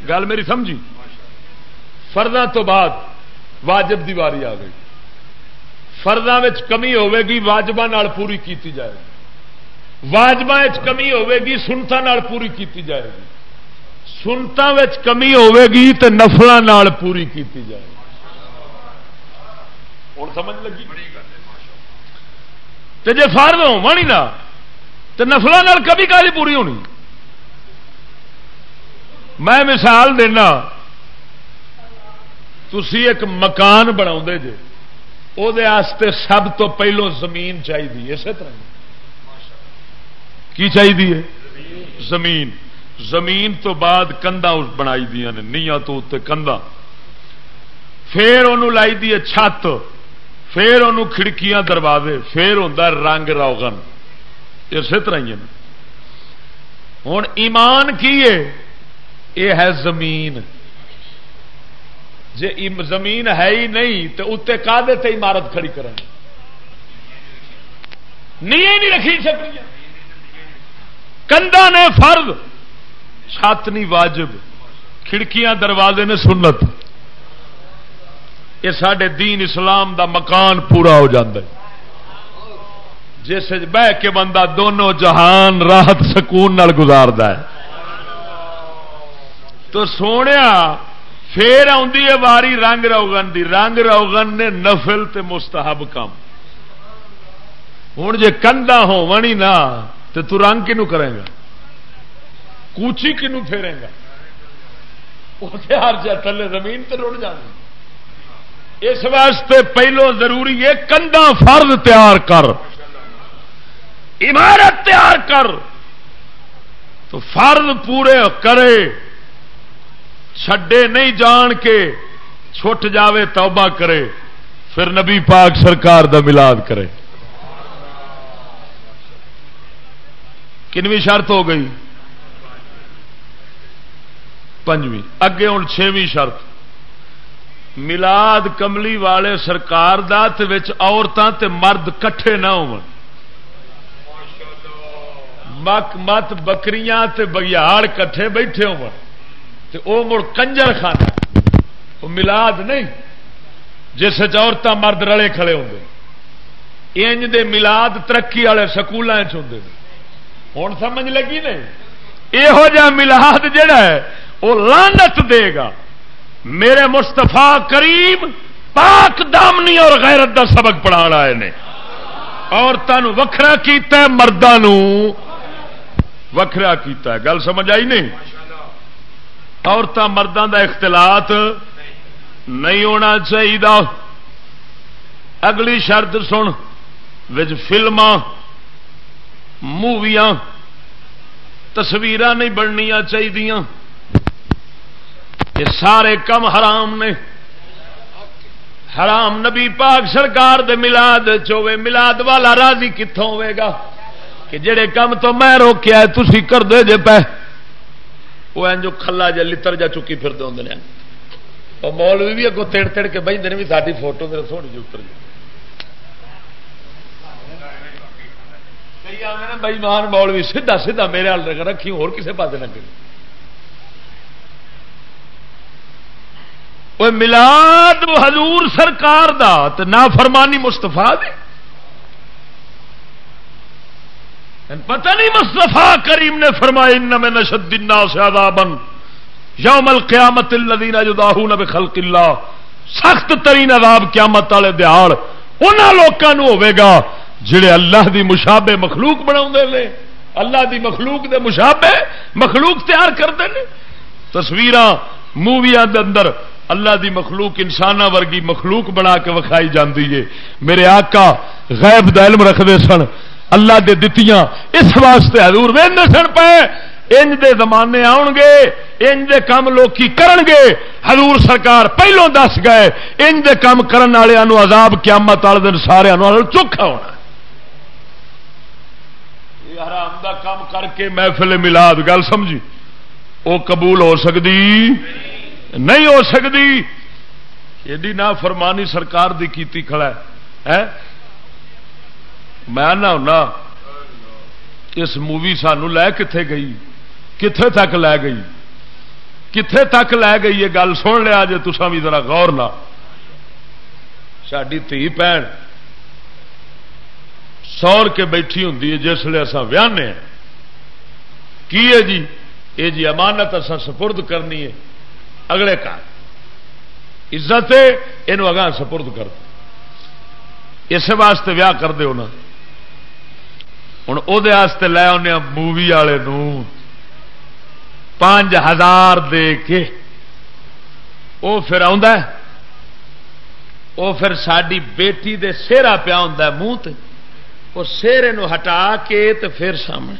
گل میری سمجھی؟ فرداں تو بعد واجب دی واری آ گئی۔ فرداں کمی ہوے گی واجبہ نال پوری کیتی جائے گی۔ واجبہ کمی ہوے گی سنتا نال پوری کیتی جائے گی۔ سنتا کمی ہوے گی تو نفل پوری کیتی جائے گی۔ ہوں سمجھ لگی؟ تو جی فرد ہو نا تو نفلوں کبھی کالی پوری ہونی؟ میں مثال دینا تھی ایک مکان بنا جے وہ سب تو پہلو زمین چاہیے اسی طرح کی چاہیے زمین۔ زمین تو بعد کندا بنائی دیا نے نیا تو کندا پھر انہوں لائی دی چھت، پھر انہوں کھڑکیاں دروازے، پھر ہوں رنگ روگن اسی طرح ہی ہوں ایمان کی ہے؟ یہ ہے زمین۔ جی زمین ہے ہی نہیں تو اتنے کا عمارت کھڑی کریں نہیں نہیں رکھی سکتی کندا نے فرد چھاتنی واجب۔ کھڑکیاں دروازے نے سنت۔ یہ سڈے دین اسلام دا مکان پورا ہو جاتا ہے۔ جس بہ کے بندہ دونوں جہان، راحت، سکون گزارد ہے۔ تو سونے پھر ہے واری رنگ روگن دی۔ رنگ روگن نے نفل تے مستحب کم۔ ہوں جی کنڈا ہونی نہ تو تو رنگ کنو کرے گا؟ کوچی کنو پھیرے گا؟ ہر جا تھلے زمین تے رڑ جانا اس واسطے پہلو ضروری ہے کنڈا فرد تیار کر۔ عمارت تیار کر۔ تو فرد پورے کرے۔ چھڈے نہیں جان کے چھٹ جاوے توبہ کرے، پھر نبی پاک سرکار دا ملاد کرے۔ کنویں شرط ہو گئی۔ پنجویں، اگے ہوں چھویں شرط۔ ملاد کملی والے سرکار دا عورتوں تے مرد کٹھے نہ ہو مت بکریاں تے بگیاڑ کٹھے بیٹھے ہو وہ مڑ کنجر خانا وہ ملاد نہیں۔ جس عورتیں مرد رلے کھڑے ہوتے انج دے ملاد ترقی والے سکولوں ہوں ہوں سمجھ لگی نہیں؟ یہو جہ ملاد جڑا ہے وہ لانت دے گا۔ میرے مستفا کریم پاک دامنی اور غیرت دا سبق پڑھا آئے نے۔ عورتوں وکھرا کیتا مردوں وکھرا کیتا ہے۔ گل سمجھ آئی نہیں؟ عورتوں مردوں دا اختلاط نہیں ہونا چاہیے اگلی شرط سن فلما موویاں تصویر نہیں بننیا چاہیے یہ سارے کم حرام نے۔ حرام نبی پاک سرکار دے ملاد چوے ملاد والا راضی کتوں ہوے گا؟ کہ جڑے کم تو میں روکیا ہے تھی کر دے جے پہ۔ وہ جو کھلا جا لتر جا چکی پھر دے ہوں مولوی بھی اگوں تڑ تڑ کے بہتے ہیں بھی ساری فوٹو میرے سونی جی اتر جائے بھائی مان مولوی سیدا سیدا میرے ہال رکھی ہو کسی پاس نہ ملاد حضور سرکار دا نہ فرمانی مستفا دے پتہ نہیں مستفا کریم نے فرمایا ان میں نشد الناس عذابا یوم القیامت الذین یداہون بخلق اللہ سخت ترین عذاب قیامت والے دیہڑ انہاں لوکاں نو ہوے گا جڑے اللہ دی مشابہ مخلوق بنا لے اللہ دی مخلوق دے مشابہ مخلوق تیار کرتے ہیں تصویر موویا اندر اللہ دی مخلوق انسان ورگی مخلوق بنا کے وکھائی جاتی ہے۔ میرے آقا غیب دا علم رکھتے سن۔ اللہ دے دتیاں۔ اس واسطے حضور وہدے سن پے، انج دے زمانے آن گے انج دے کام لوکی کرن گے حضور سرکار پہلو دس گئے، انج دے کام کرن والوں عذاب قیامت والے دن سارے چوکھا ہونا۔ حرام دا کام کر کے محفل ملاد، گل سمجھی؟ وہ قبول ہو سکتی نہیں ہو سکتی ایڈی نہ فرمانی سرکار دی کیتی کھڑا ہے میں نہ ہونا، اس مووی سانو لے کتنے گئی کتنے تک لے گئی کتنے تک لے گئی یہ گل سن لیا جی تسا بھی ذرا غور لا ساری تھی بھن سور کے بیٹھی ہوں جس لیے اصا ویانے کی ہے جی؟ یہ جی امانت اصا سپرد کرنی ہے۔ اگلے کا عزت یہ اگاں سپرد کر۔ اس واسطے ویاہ کر دے ہوں وہ لے آنے مووی والے پانچ ہزار دے کے وہ پھر پھر ساری بیٹی دے سیرا پیا ہوں منہ وہ سیرے ہٹا کے تو پھر سامنے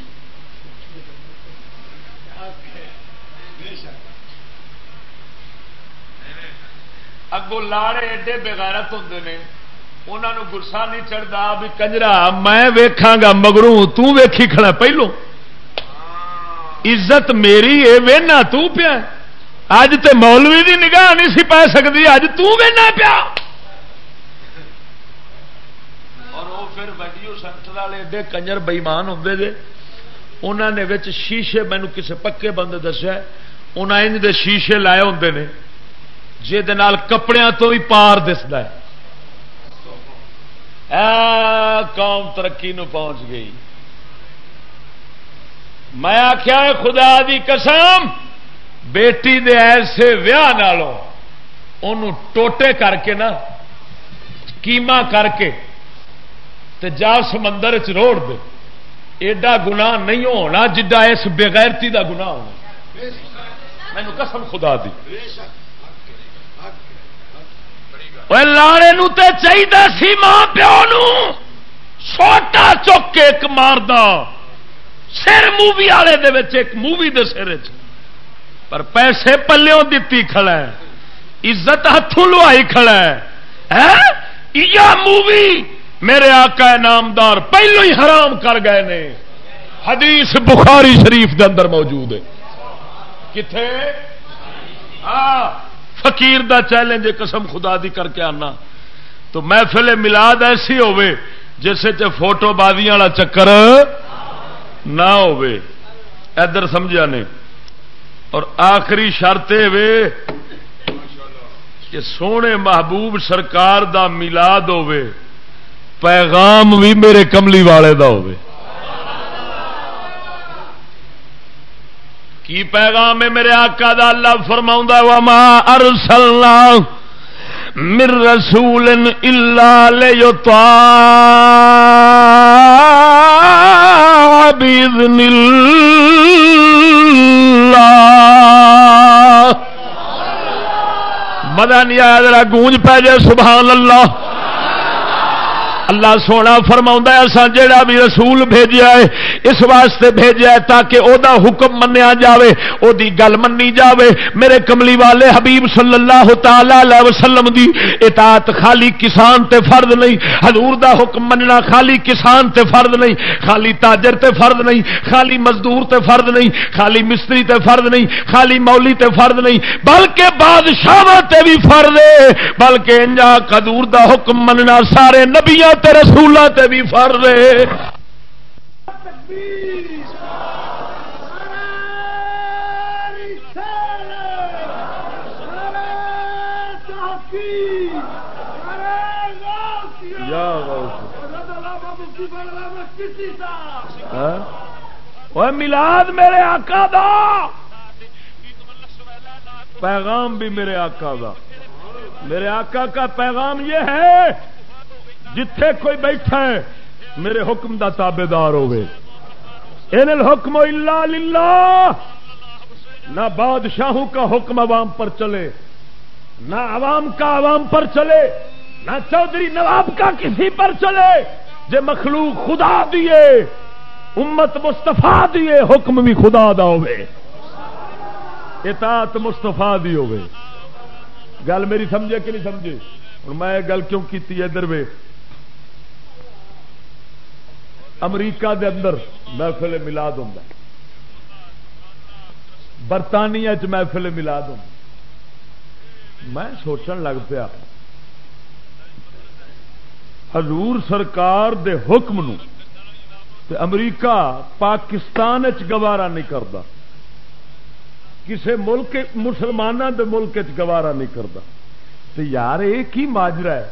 اگو لاڑے ایڈے بغیرت ہوں نے انہوں گسا نہیں چڑھتا بھی کنجرا میں ویکھاں گا مگروں تیکھی کھڑا پہلو۔ عزت میری ہے وہنا پیا اج تے مولوی دی نگاہ نہیں سی پی سکتی اج تنا پیا۔ اور وہ پھر ویڈیو سینٹر والے ایڈے کنجر بئیمان ہوں جے انہوں نے شیشے مینو کسی پکے بندے دسیا انہیں انج دے شیشے لائے ہوں نے جہد کپڑے تو بھی پار دستا ہے۔ قوم ترقی نو پہنچ گئی۔ میں آخیا خدا دی قسم بیٹی دے ایسے ویاہ نالوں ان ٹوٹے کر کے نا کیما کر کے تے جا سمندر چ روڑ دے۔ ایڈا گنا نہیں ہونا جڈا اس بغیرتی دا گنا ہونا۔ مینو قسم خدا دی۔ لاڑے تے چاہیے سی ماں پیو سوٹا چک کے ایک مارد سر مووی والے ایک مووی دے سر چ پر پیسے پلوں دتی کھڑا ہے عزت ہاتھوں لوائی کھڑا ہے مووی میرے آقا نامدار پہلو ہی حرام کر گئے نے حدیث بخاری شریف دے اندر موجود ہے کتنے فقیر دا چیلنج قسم خدا دی کر کے آنا۔ تو محفل ملاد ایسی ہوے جیسے چ فوٹو بازی والا چکر نہ ادھر سمجھا نے۔ اور آخری شرط وے کہ سونے محبوب سرکار دا ملاد ہوے پیغام بھی میرے کملی والے دا ہوے کی پیغام ہے میرے آقا دا؟ اللہ فرماؤں وما ارسلنا من رسول الا لیطاع باذن اللہ مدن یا ذرا گونج پہ جائے، سبحان اللہ۔ اللہ سونا فرما ایسا جیڑا بھی رسول بھیجا ہے، اس واسطے بھیجا ہے تاکہ او دا حکم منیا جاوے او دی گل منی جاوے۔ میرے کملی والے حبیب صلی اللہ تعالی علیہ وسلم دی اطاعت خالی کسان تے فرد نہیں، حضور دا حکم مننا خالی کسان تے فرد نہیں، خالی تاجر تے فرد نہیں، خالی مزدور تے فرد نہیں، خالی مستری تے فرد نہیں، خالی مولی تے فرد نہیں، بلکہ بادشاہ تے بھی فرد ہے۔ بلکہ انجا قدور دا حکم مننا، سارے نبیاں تے رسولہ تے بھی فر رہے ملاد میرے آقا دا۔ پیغام بھی میرے آقا دا۔ میرے آقا کا پیغام یہ ہے جتھے کوئی بیٹھا ہے، میرے حکم دا تابے دار ہوے الحکم الا للہ۔ نہ بادشاہوں کا حکم عوام پر چلے، نہ عوام کا عوام پر چلے، نہ چودھری نواب کا کسی پر چلے۔ جے مخلوق خدا دیے امت مستفا دیے حکم بھی خدا دا ہوے اطاعت مستفا دی ہوے گل میری سمجھے کہ نہیں سمجھے؟ میں گل کیوں کی ادھر وے؟ امریکہ دے اندر محفل ملاد ہوں برطانیہ چ محفل ملاد ہوں میں سوچن لگ پیا، حضور سرکار دے حکم نو تے امریکہ پاکستان چ گوارا نہیں کرتا کسے ملک مسلمانوں دے ملک چ گوارا نہیں کرتا یار یہ کی ماجرا ہے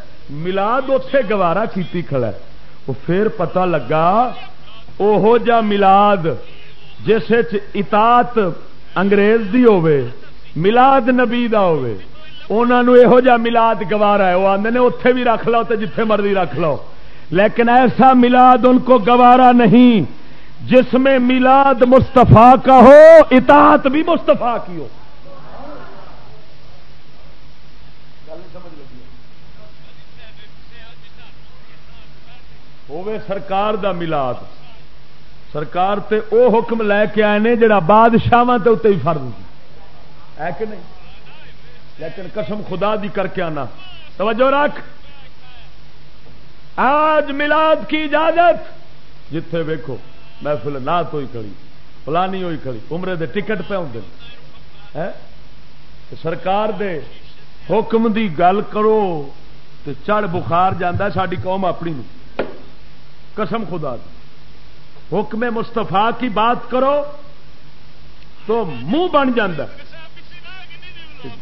ملاد اتے گوارا کیتی کھڑا ہے۔ پھر پتا لگا اوہو جا ملاد جس اطاعت انگریز دی ہوے ملاد نبی دا ہوے انہوں یہو جا ملاد گوارا ہے وہ آدھے اتے بھی رکھ لو تو جتھے مرضی رکھ لو۔ لیکن ایسا ملاد ان کو گوارا نہیں جس میں ملاد مستفا کا ہو، اطاعت بھی مستفا کی ہو۔ ہوے سرکار دا ملاد۔ سرکار تے او حکم لے کے آئے نے جڑا بادشاہ ہی فرض ہے کہ نہیں؟ لیکن قسم خدا دی کر کے آنا۔ توجہ رکھ۔ آج ملاد کی اجازت۔ جتھے ویکو محفل نہ تو ہی کھڑی، فلانی ہوئی کھڑی، عمرے دے ٹکٹ پہ ہوں سرکار دے حکم دی گل کرو تو چڑھ بخار جانا ساری قوم اپنی قسم خدا دی۔ حکم مستفا کی بات کرو تو منہ بن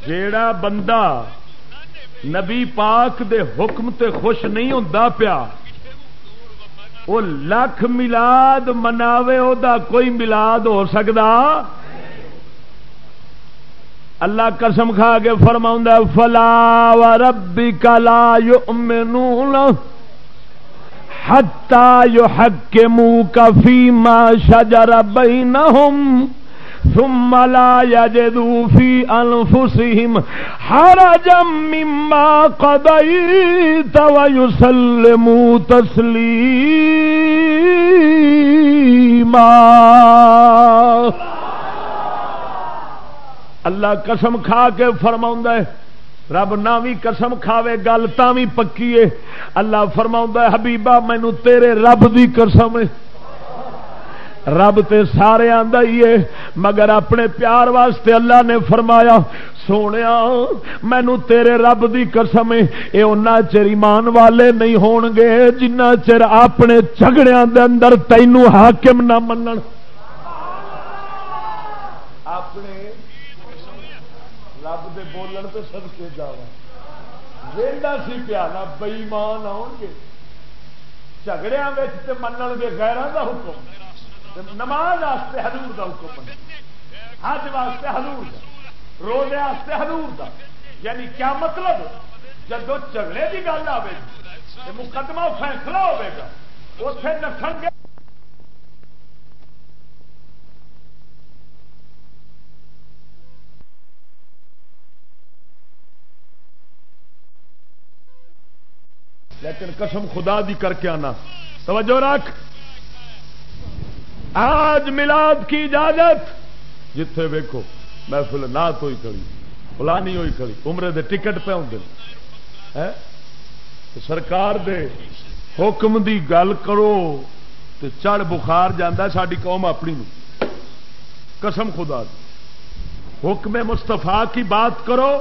جیڑا بندہ نبی پاک دے حکم تے خوش نہیں ہوں پیا وہ لکھ ملاد مناوے او دا کوئی ملاد ہو سکتا اللہ قسم کھا کے فرما فلا و ربی کلا یو امنون یو حق کے منہ کفی ماں شجر بینہم ثم لا يجدوا في أنفسهم حرجا مما قضيت ويسلموا تسليما. اللہ قسم کھا کے فرماؤں فرما رب نہ بھی قسم کھاوے، گل تا بھی پکی ہے اللہ فرما حبیبا مینو تیرے رب دی قسم رب تے سارے ہی ہے مگر اپنے پیار واسطے اللہ نے فرمایا سونے مینو تیرے رب دی قسم یہ اُنہ چر ایمان والے نہیں ہون گے جنہ چر اپنے جھگڑیاں دے اندر تینوں حاکم نہ منن۔ اپنے رب دے بولن تو سب کے جا ویلا سی پیانا بئیمان آؤ گے۔ جھگڑیا من گے غیران کا حکم۔ نماز واسطے حضور کا حکم حج واسطے حضور کا روزے واسطے حضور کا یعنی کیا مطلب؟ جب جھگڑے کی گل آئے گی مقدمہ فیصلہ ہوگا اتنے نسن گے۔ لیکن قسم خدا دی کر کے آنا۔ توجہ رکھ۔ آج ملاد کی اجازت۔ جتھے ویکو محفل نات ہوئی کھڑی، فلانی ہوئی کھڑی، عمرے دے ٹکٹ پہ ہوں سرکار دے حکم دی گل کرو تو چڑھ بخار جانا ساری قوم اپنی قسم خدا دی۔ حکم مستفا کی بات کرو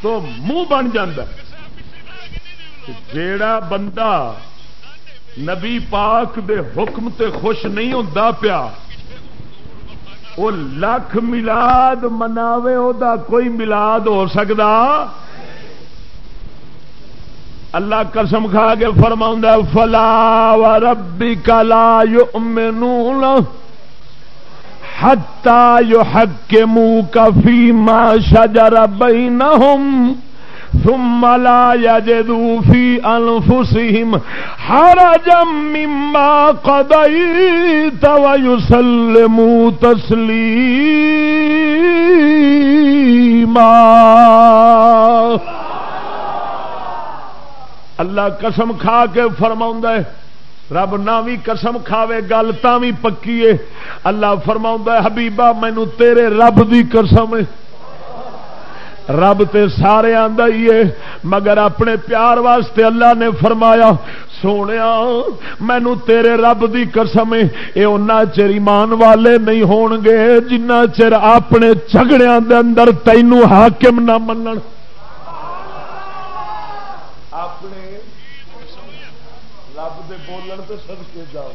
تو منہ بن جاندہ جیڑا بندہ نبی پاک دے حکم تے خوش نہیں ہوں پیا وہ لکھ ملاد مناوے، او دا کوئی ملاد ہو سکتا اللہ قسم کھا کے فرما فلا و ربی کلا یو ہتا یو حق کے منہ کفی ماں شجر بینہم ثم لا يجدوا في أنفسهم حرجا مما قضيت ويسلموا تسليما. اللہ قسم کھا کے فرما ہے، رب نہ بھی قسم کھاوے، گل تا بھی پکی ہے۔ اللہ فرما حبیبا مینو تیرے رب دی قسم ہے۔ رب تے سارے ہی ہے، مگر اپنے پیار واسطے اللہ نے فرمایا سونے مینو تیرے رب دی قسم یہ اُنہ چر ایمان والے نہیں ہون گے جنہ چر اپنے جھگڑیاں دے اندر تینوں حاکم نہ منن۔ اپنے رب دے بولن تو سد کے جا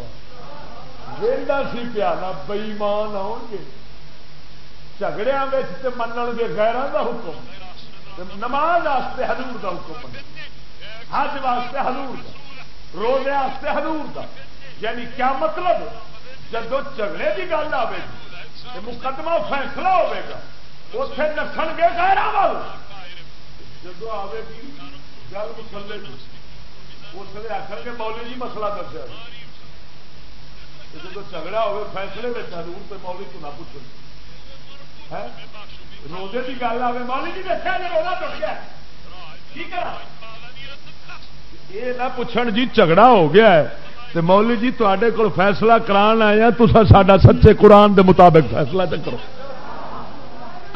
سی پیانا بئیمان آؤ گے۔ جھگڑیا من گے غیران کا حکم۔ نماز واسطے حضور کا حکم بنے۔ حج واسطے حضور کا روزے واسطے حضور کا یعنی کیا مطلب؟ جب جھگڑے کی گل آئے گی مقدمہ فیصلہ ہوگا اتنے نسن گے غیران وال۔ جب آئے گی گل مسلے اس لیے آخر کے مولی جی مسئلہ دسیا۔ جب جھگڑا ہوئے فیصلے میں حضور تو مولی کو نہ پوچھو روزے کی گل آئے مالی جی دسیا جی روزہ ٹوٹ گیا یہ نہ پوچھن جی جھگڑا ہو گیا ہے۔ تو مولی جی تے کول فیصلہ کران آئے ہیں تو سا سچے قرآن دے مطابق فیصلہ چکرو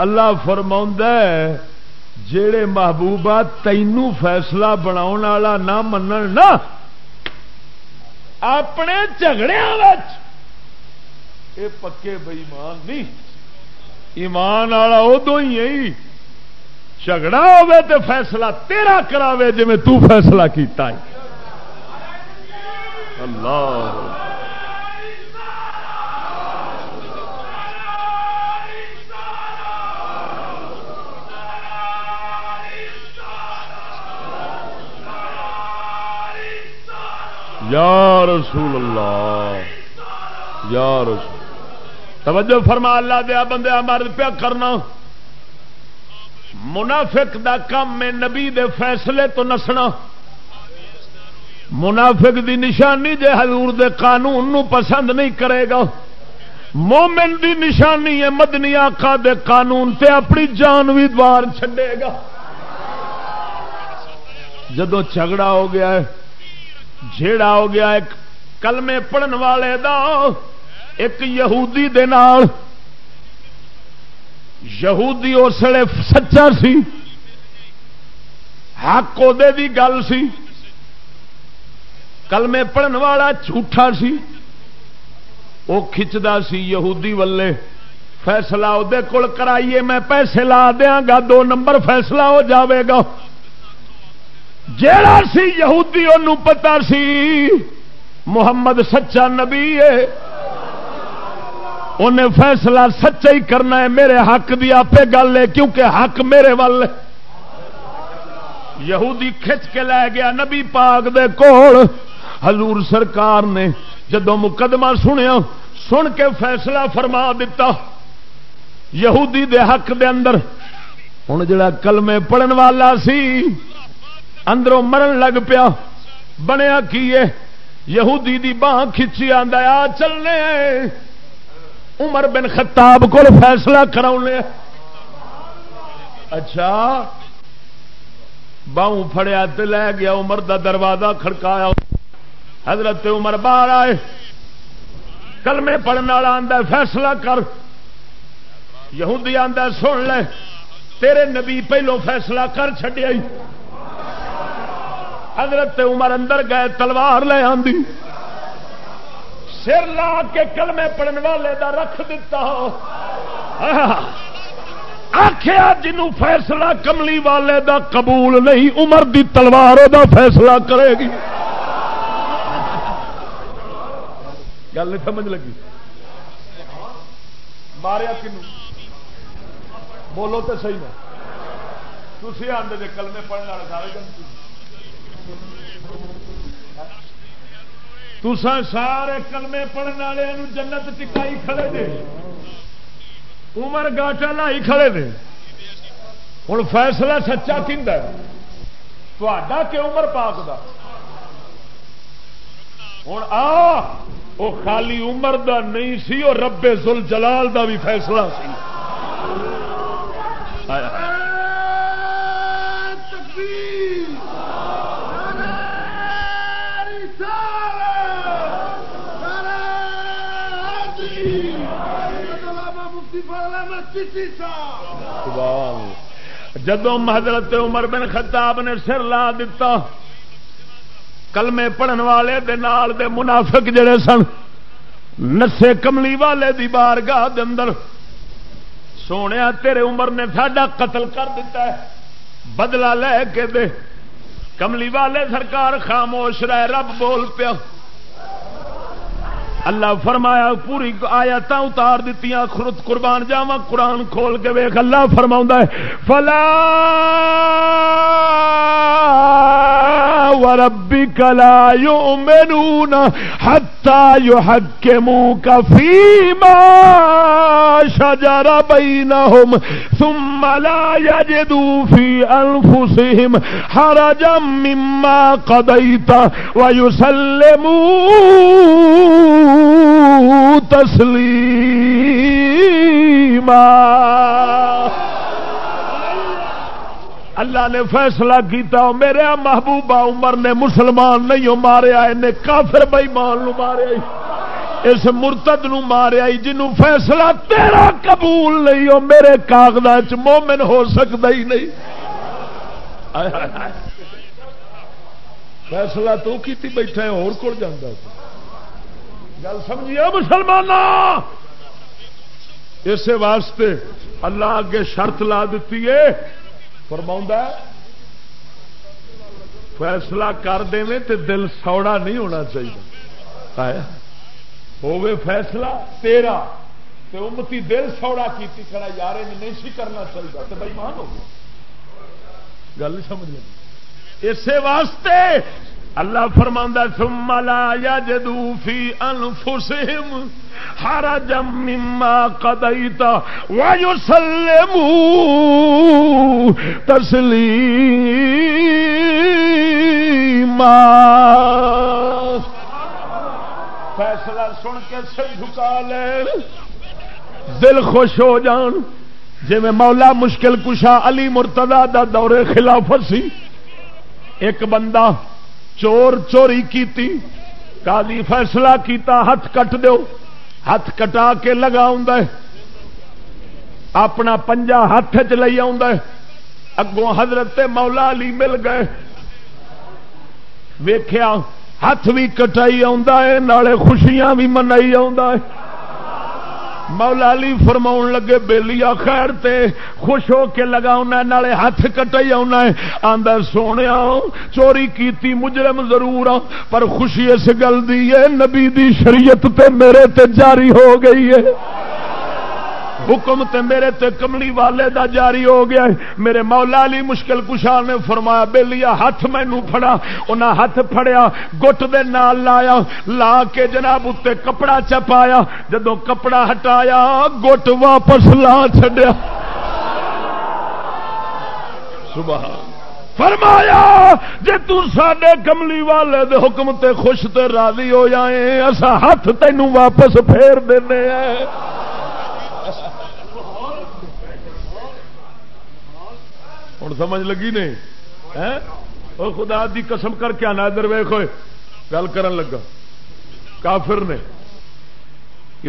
اللہ فرما جڑے محبوبہ تینوں فیصلہ بنا نہ من نہ اپنے جھگڑیا یہ پکے بئیمان نہیں۔ ایمان والا ادو ہی جھگڑا ہوے تو فیصلہ تیرا کراوے جی میں تو فیصلہ کیتا ہے۔ اللہ۔ یا رسول اللہ۔ یا رسول توجہ فرما، اللہ دیا بندے مرد پیا کرنا۔ منافق دا کم میں نبی دے فیصلے تو نسنا۔ منافق دی نشانی جے حضور دے قانون نو پسند نہیں کرے گا۔ مومن دی نشانی ہے مدنی آقا دے قانون تے اپنی جان بھی دوار چھڈے گا۔ جدو جھگڑا ہو گیا ہے، جھیڑا ہو گیا ایک کلمے پڑھن والے دا۔ ایک یہودی دے نال۔ یہودی اسلے سچا سی۔ حق دے دی گل سی۔ کلمے پڑھن والا جھوٹا سی۔ وہ کھچتا سی یہودی ولے فیصلہ وہ کول کرائیے میں پیسے لا دیا گا، دو نمبر فیصلہ ہو جاوے گا۔ جیڑا سی یہودی ان پتا سی، محمد سچا نبی ہے۔ انہیں فیصلہ سچا ہی کرنا ہے، میرے حق دی آپ گل ہے، کیونکہ حق میرے وال یہودی کھچ کے لے گیا نبی پاک دے کول۔ حضور سرکار نے جدو مقدمہ سنیا، سن کے فیصلہ فرما دیتا یہودی دے حق دے اندر۔ ہوں جڑا کلمے پڑھن والا سی، اندروں مرن لگ پیا۔ بنیا کی یہودی دی باہ کھچی آ چلنے۔ عمر بن خطاب کو فیصلہ کرا اچھا۔ باہوں فڑیا تو لے گیا عمر دا دروازہ کھڑکایا۔ حضرت عمر باہر آئے۔ کلمے پڑھنے والا آدھا فیصلہ کر۔ یہودی آدھا سن لے۔ تیرے نبی پہلو فیصلہ کر چڈیا حضرت عمر اندر گئے، تلوار لے آندی۔ سر لا کے کلمے پڑھنے والے دا رکھ دیتا آخیا جنوں فیصلہ کملی والے دا قبول نہیں، عمر دی تلوار دا فیصلہ کرے گی۔ گل نہیں سمجھ لگی۔ ماریا کنو بولو تو صحیح نا تھی آدھے کلمے پڑھنے والے سارے تسا سارے کلمے پڑھنے والے جنت ٹکائی کھڑے دے۔ عمر گاٹا لائی کھڑے دے۔ ہوں فیصلہ سچا تا کہ عمر پاک دا؟ ہوں آ وہ خالی عمر دا نہیں سی اور ربے زل جلال دا بھی فیصلہ سی۔ آیا۔ جدو حضرت عمر بن خطاب نے سر لا دیتا کلمے پڑھن والے دے نال دے منافق جڑے سن، نسے کملی والے دی بار گاہ اندر سونے تیرے عمر نے ساڈا قتل کر دیتا ہے، بدلہ لے کے دے، کملی والے سرکار خاموش رہ رب بول پیا۔ اللہ فرمایا، پوری آیات اتار دیتی خرد قربان جاوا قرآن کھول کے ویخ اللہ فرما فلا وربی کلا یو مینو نتا یو کفی شجر بینہم ثم لا یجدو فی انفسہم حرجا مما قضیتا تسلیم اللہ نے فیصلہ کیتا میرے محبوبہ عمر نے مسلمان نہیں ماریا کافر بئی مان لو ماریا اس مرتد نو ماریا جنوں فیصلہ تیرا قبول نہیں ہو میرے کاغذات مومن ہو سکتا ہی نہیں۔ فیصلہ تو کی بیٹھا ہے اور کول جانا گل سمجھیے مسلمان اسی واسطے اللہ اگے شرط لا دیتی ہے فرما فیصلہ کر دیں تے دل سوڑا نہیں ہونا چاہیے۔ ہوے فیصلہ تیرا تے امتی دل سوڑا کیتی کھڑا یار نہیں سی کرنا چاہیے۔ تو بھائی مان ہو گل سمجھ لیں اسے واسطے اللہ فرماندہ ثم لا یجدو فی انفسہم حرجا مما قضیت ویسلمو تسلیما. فیصلہ سن کے سر جھکا لے. دل خوش ہو جان. جی میں مولا مشکل کشا علی مرتدا دا دورے خلافت سی. ایک بندہ چور چوری کیتی قاضی فیصلہ کیتا ہاتھ کٹ دو ہاتھ کٹا کے لگا اپنا پنجا ہاتھ چ لے اگوں حضرت مولا علی مل گئے۔ ویخیا ہاتھ بھی کٹائی آ خوشیاں بھی منائی آ مولا علی فرما لگے بیلیا خیر تے خوش ہو کے لگا نالے ہاتھ کٹائی آنا آدھا سونے چوری کیتی، مجرم ضرور آ پر خوشی اس گل دی ہے، نبی دی شریعت تے میرے تے جاری ہو گئی ہے۔ حکم تے میرے تے کملی والے دا جاری ہو گیا ہے۔ میرے مولا علی مشکل کشا نے فرمایا بے لیا ہاتھ مینو فڑا انہاں ہاتھ پھڑیا گٹ دے نال لایا۔ لا کے جناب اتنے کپڑا چپایا۔ جدو کپڑا ہٹایا گٹ واپس لا چڈیا سبحان۔ فرمایا جی تے کملی والے دے حکم تے خوش تے راضی ہو جائیں اصا ہاتھ تینوں واپس پھیر دینے ہیں۔ ہوں سمجھ لگی نہیں؟ اور خدا دی قسم کر کے آنا ادھر ویخ ہوئے، گل کر لگا۔ کافر نے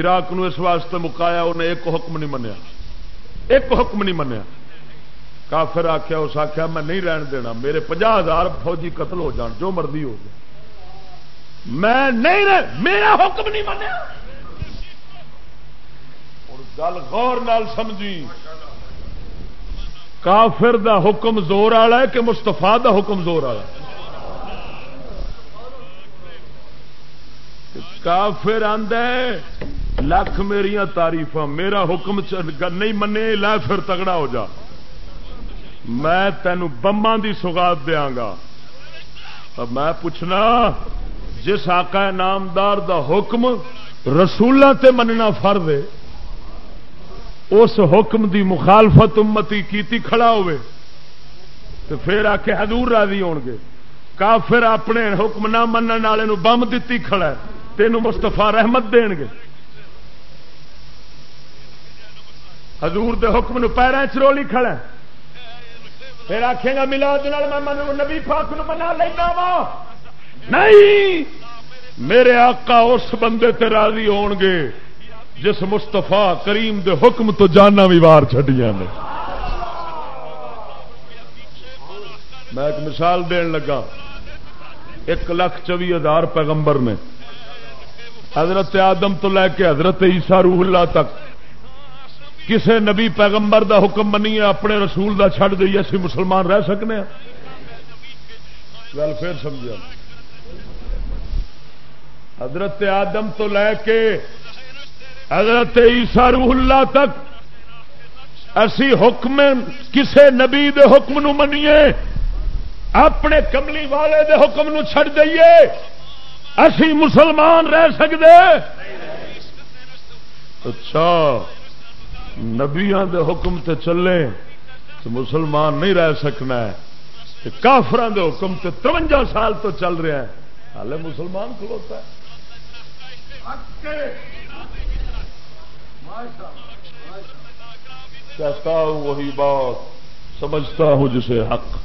عراق نو اس واسطے مکایا، انہیں ایک حکم نہیں منیا۔ ایک حکم نہیں منیا۔ کافر آخیا اس آخیا میں نہیں رہن دینا، میرے پناہ ہزار فوجی قتل ہو جان، جو مرضی ہو گیا میں نہیں رہ، میرا حکم نہیں منیا۔ اور گل غور نال سمجھی۔ کافر دا حکم زور والا ہے کہ مستفا دا حکم زور والا کافر آد لکھ میری تاریف میرا حکم نہیں منے لا پھر تگڑا ہو جا۔ میں تینوں بمبا دی سوگات دیا گا۔ میں پوچھنا، جس آقا نامدار دا حکم رسولہ تے مننا فرد ہے اس حکم دی مخالفت امتی کیتی کھڑا ہوئے، تو پھر آ کے حضور راضی ہو گے۔ کافر اپنے حکم نہ من والے بم دیتی کھڑا ہے تینوں مستفا رحمت دین گے۔ حضور دے حکم نو پیروں چرولی کھڑا ہے۔ پھر آخے گا ملا نبی پاک نو منا لینا وا۔ نہیں! میرے آقا اس بندے تے راضی ہون گے۔ جس مستفا کریم دے حکم تو جانا بھی وار چڈیا نے۔ میں ایک مثال دین لگا۔ ایک لاکھ چوی ہزار پیغمبر نے حضرت آدم تو لے کے حضرت عیسیٰ روح اللہ تک کسے نبی پیغمبر دا حکم منی اپنے رسول دا چھڑ دئیے، اسی مسلمان رہ سکنے ہیں۔ گل پھر سمجھا۔ حضرت آدم تو لے کے حضرت عیسیٰ روح اللہ تک اسی حکم کسے نبی دے حکم نو منیے، اپنے کملی والے دے حکم نو چھڑ دئیے، اسی مسلمان رہ سکتے اچھا نبیا دے حکم تے چلے تو مسلمان نہیں رہ سکنا ہے۔ کافران دے حکم تے ترونجا سال تو چل رہا ہے۔ حالے مسلمان کھلوتا ہے۔ کہتا ہوں وہی بات، سمجھتا ہوں جسے حق۔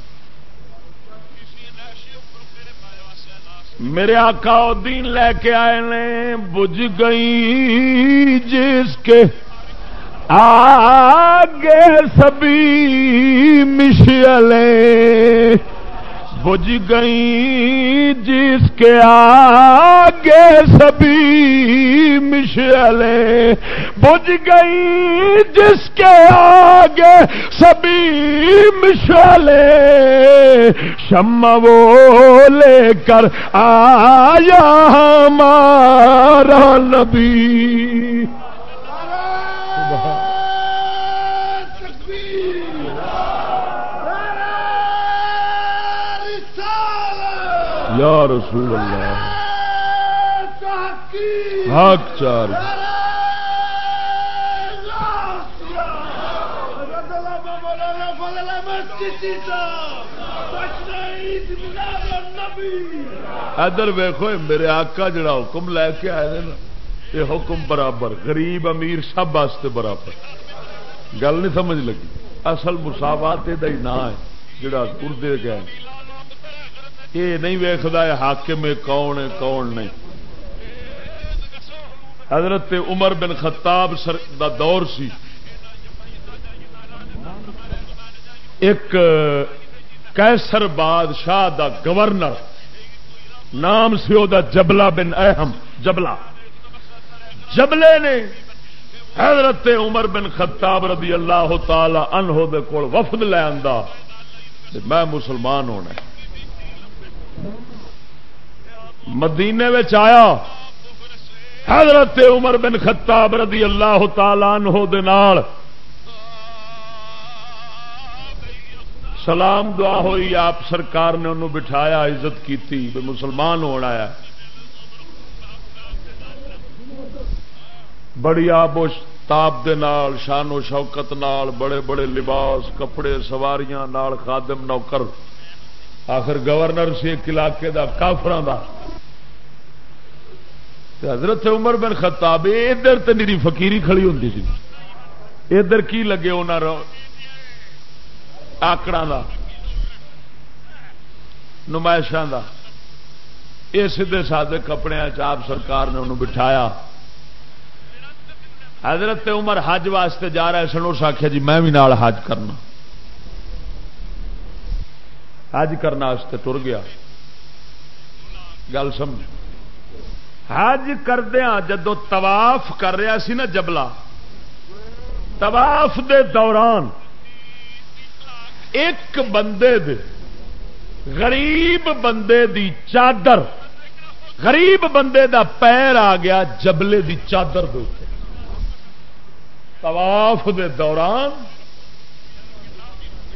میرے آقا دین لے کے آئے نے بج گئی جس کے آگے سبھی مشلے بج گئی جس کے آگے سبھی مشلے بج گئی جس کے آگے سبھی مشلے شم وہ لے کر آیا ہمارا نبی۔ یا رسول اللہ۔ حق چار ادھر ویخو میرے آقا جڑا حکم لے کے آئے نا یہ حکم برابر، غریب امیر سب واسطے برابر۔ گل نہیں سمجھ لگی۔ اصل مساوات یہ نہ ہے، جڑا اردے گئے۔ یہ نہیں ویختا ہے حاکم کون ہے، کون نہیں۔ حضرت عمر بن خطاب سر دا دور سی۔ ایک کیسر بادشاہ دا گورنر، نام سی وہ جبلا بن اہم۔ جبلا جبلے نے حضرت عمر بن خطاب رضی اللہ تعالی انہو دے کول وفد لے آندا۔ میں مسلمان ہونا مدینے آیا، حضرت عمر بن خطاب رضی اللہ تعالی عنہ دے نال۔ سلام دعا ہوئی، آپ سرکار نے انہوں بٹھایا، عزت کی مسلمان ہونا آیا بڑی آب و تاب دے نال، شان و شوکت نال، بڑے بڑے لباس، کپڑے، سواریاں نال خادم نوکر۔ آخر گورنر سی ایک علاقے کا کافر حضرت عمر بن خطاب ادھر تو میری فکیری کھڑی ہوں سی. ادھر کی لگے انہوں آکڑا دا، نمائشاں دا. یہ سیدے سادے کپڑے آپ سرکار نے انہوں بٹھایا. حضرت عمر حج واسطے جا رہے سن، اس آخیا جی میں بھی حج کرنا۔ حج کرنا ٹر گیا۔ گل سمجھ۔ حج کردیا جدو طواف کر رہا سی نا جبلا طواف دے دوران ایک بندے دے، غریب بندے دی چادر، غریب بندے دا پیر آ گیا جبلے دی چادر دے طواف دے دوران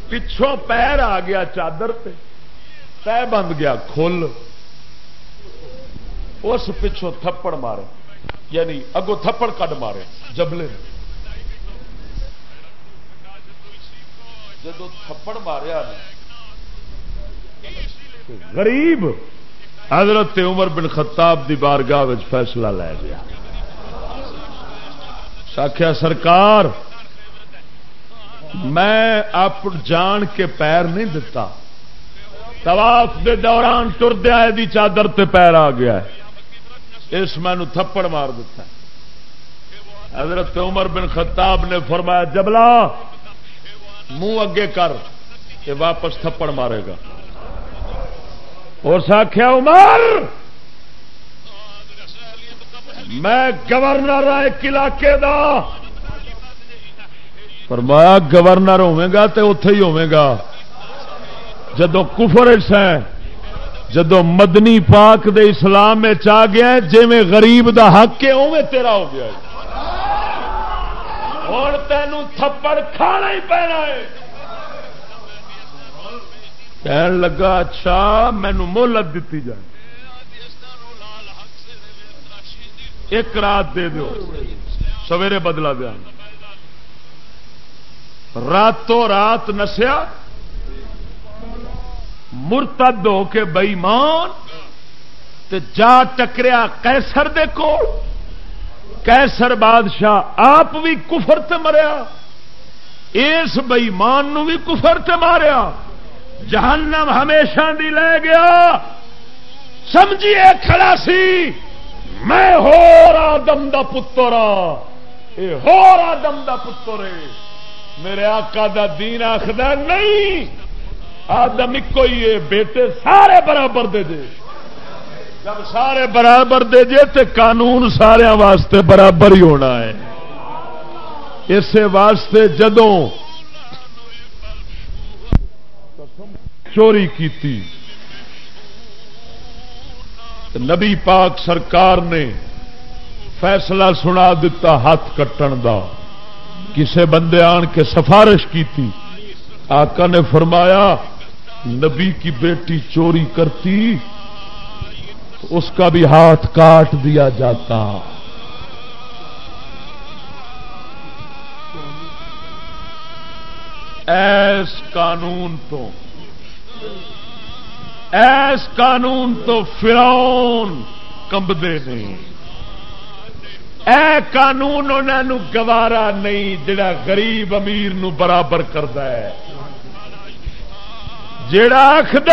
پچھوں پیر آ گیا چادر پہ پہ بند گیا، کھل۔ اس پچھوں تھپڑ مارے۔ یعنی اگو تھپڑ کڈ مارے، جبلے جب تھپڑ ماریا غریب حضرت عمر بن خطاب دی بارگاہ فیصلہ لے گیا۔ ساکھیا، سرکار میں آپ جان کے پیر نہیں دتا۔ طواف دے دوران ٹردیا دی چادر تے پیر آ گیا ہے۔ اس میں تھپڑ مار دیتا حضرت عمر بن خطاب نے فرمایا، جبلا، منہ اگے کر یہ واپس تھپڑ مارے گا۔ اور ساکھیا عمر! میں گورنر ہوں ایک علاقے دا فرمایا گورنر گا تو اتے ہی گا۔ جدو کفر ہے جدو مدنی پاک دے اسلام میں آ گیا جی میں غریب دا حق ہے اوے تیرا ہو گیا ہوں تینوں تھپڑ کھانا ہی پینا ہے۔ کہن لگا اچھا مینو مہلت دیتی جائے۔ ایک رات دے دو سویرے بدلا دیا۔ راتوں رات نسیا مرتد ہو کے بئیمان جا ٹکریا کیسر دے کو کیسر بادشاہ آپ بھی کفر تے مریا، اس بئیمان بھی کفر تے ماریا، جہنم ہمیشہ دی لے گیا۔ سمجھیے کھڑا سی میں ہو رہا دم دا پترا یہ ہو رہا دم دا پتر ہاں، میرے آقا دا دین آخر نہیں۔ آدم ایک ہی ہے، بیٹے سارے برابر دے دے۔ جب سارے برابر دے جے تے قانون سارے واسطے برابر ہی ہونا ہے۔ اس واسطے جدوں چوری کیتی۔ نبی پاک سرکار نے فیصلہ سنا دیتا، ہاتھ کٹن دا۔ کسے بندے آن کے سفارش کی تھی۔ آقا نے فرمایا، نبی کی بیٹی چوری کرتی، اس کا بھی ہاتھ کاٹ دیا جاتا۔ ایس قانون تو، ایس قانون تو فرون کمبدے نہیں اے قانون انہوں گوارا نہیں، جڑا غریب امیر نو برابر کرتا ہے۔ جڑا آخد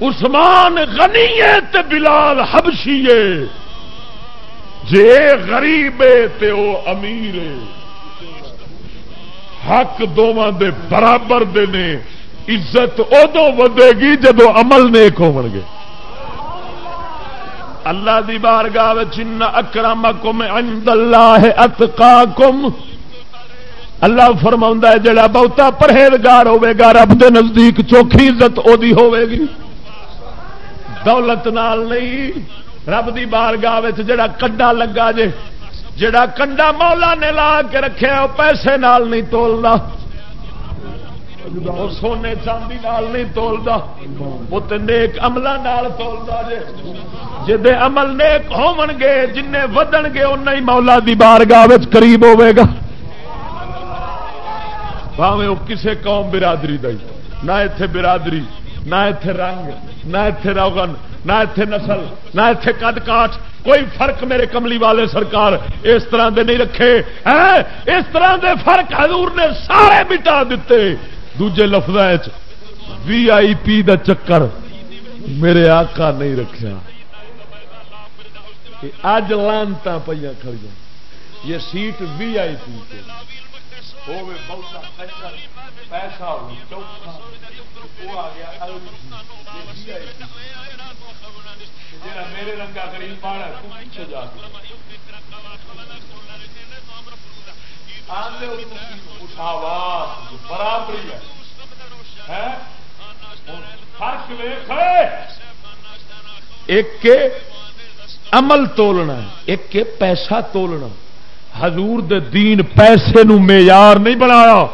عثمان غنی ہے تے بلال حبشی ہے۔ جے غریب ہے تے او امیر ہے۔ حق دونوں دے برابر دے نے، عزت ادو ودے گی جدو عمل نیک ہو گے اللہ دی بارگاہ چن اکرمکم عند اللہ اتقاکم۔ اللہ فرما ہے جڑا بہتا پرہیزگار ہوے گا رب دے نزدیک چوکھی عزت دی ہوے گی دولت نال نہیں، رب دی بارگاہ جڑا کنڈا لگا جے، جڑا کنڈا مولا نے لا کے رکھے وہ پیسے نال نہیں تولنا وہ سونے چاندی نال نہیں تولتا وہ تو نیک عملہ تولتا جے جے عمل نیک ہون گے جن ودن گے ان ہی مولا دی بارگاہ قریب ہوے گا بھاوے وہ کسے قوم برادری دئی نہ اتے برادری نہ اتے رنگ نہ اتے روگن نہ اتے نسل نہ اتے کد کاٹ کوئی فرق میرے کملی والے سرکار اس طرح دے نہیں رکھے اس طرح دے فرق حضور نے سارے مٹا دیتے دوجے لفظ وی آئی پی دا چکر۔ میرے آقا نہیں رکھا اج لانتا پہ کھڑی یہ سیٹ وی آئی پی کے۔ پیسہ میرے رنگا کریم پاڑا پیچھے جا برابری ہے۔ ایک عمل تولنا ایک پیسہ تولنا حضور دے دین پیسے نو معیار نہیں بنایا۔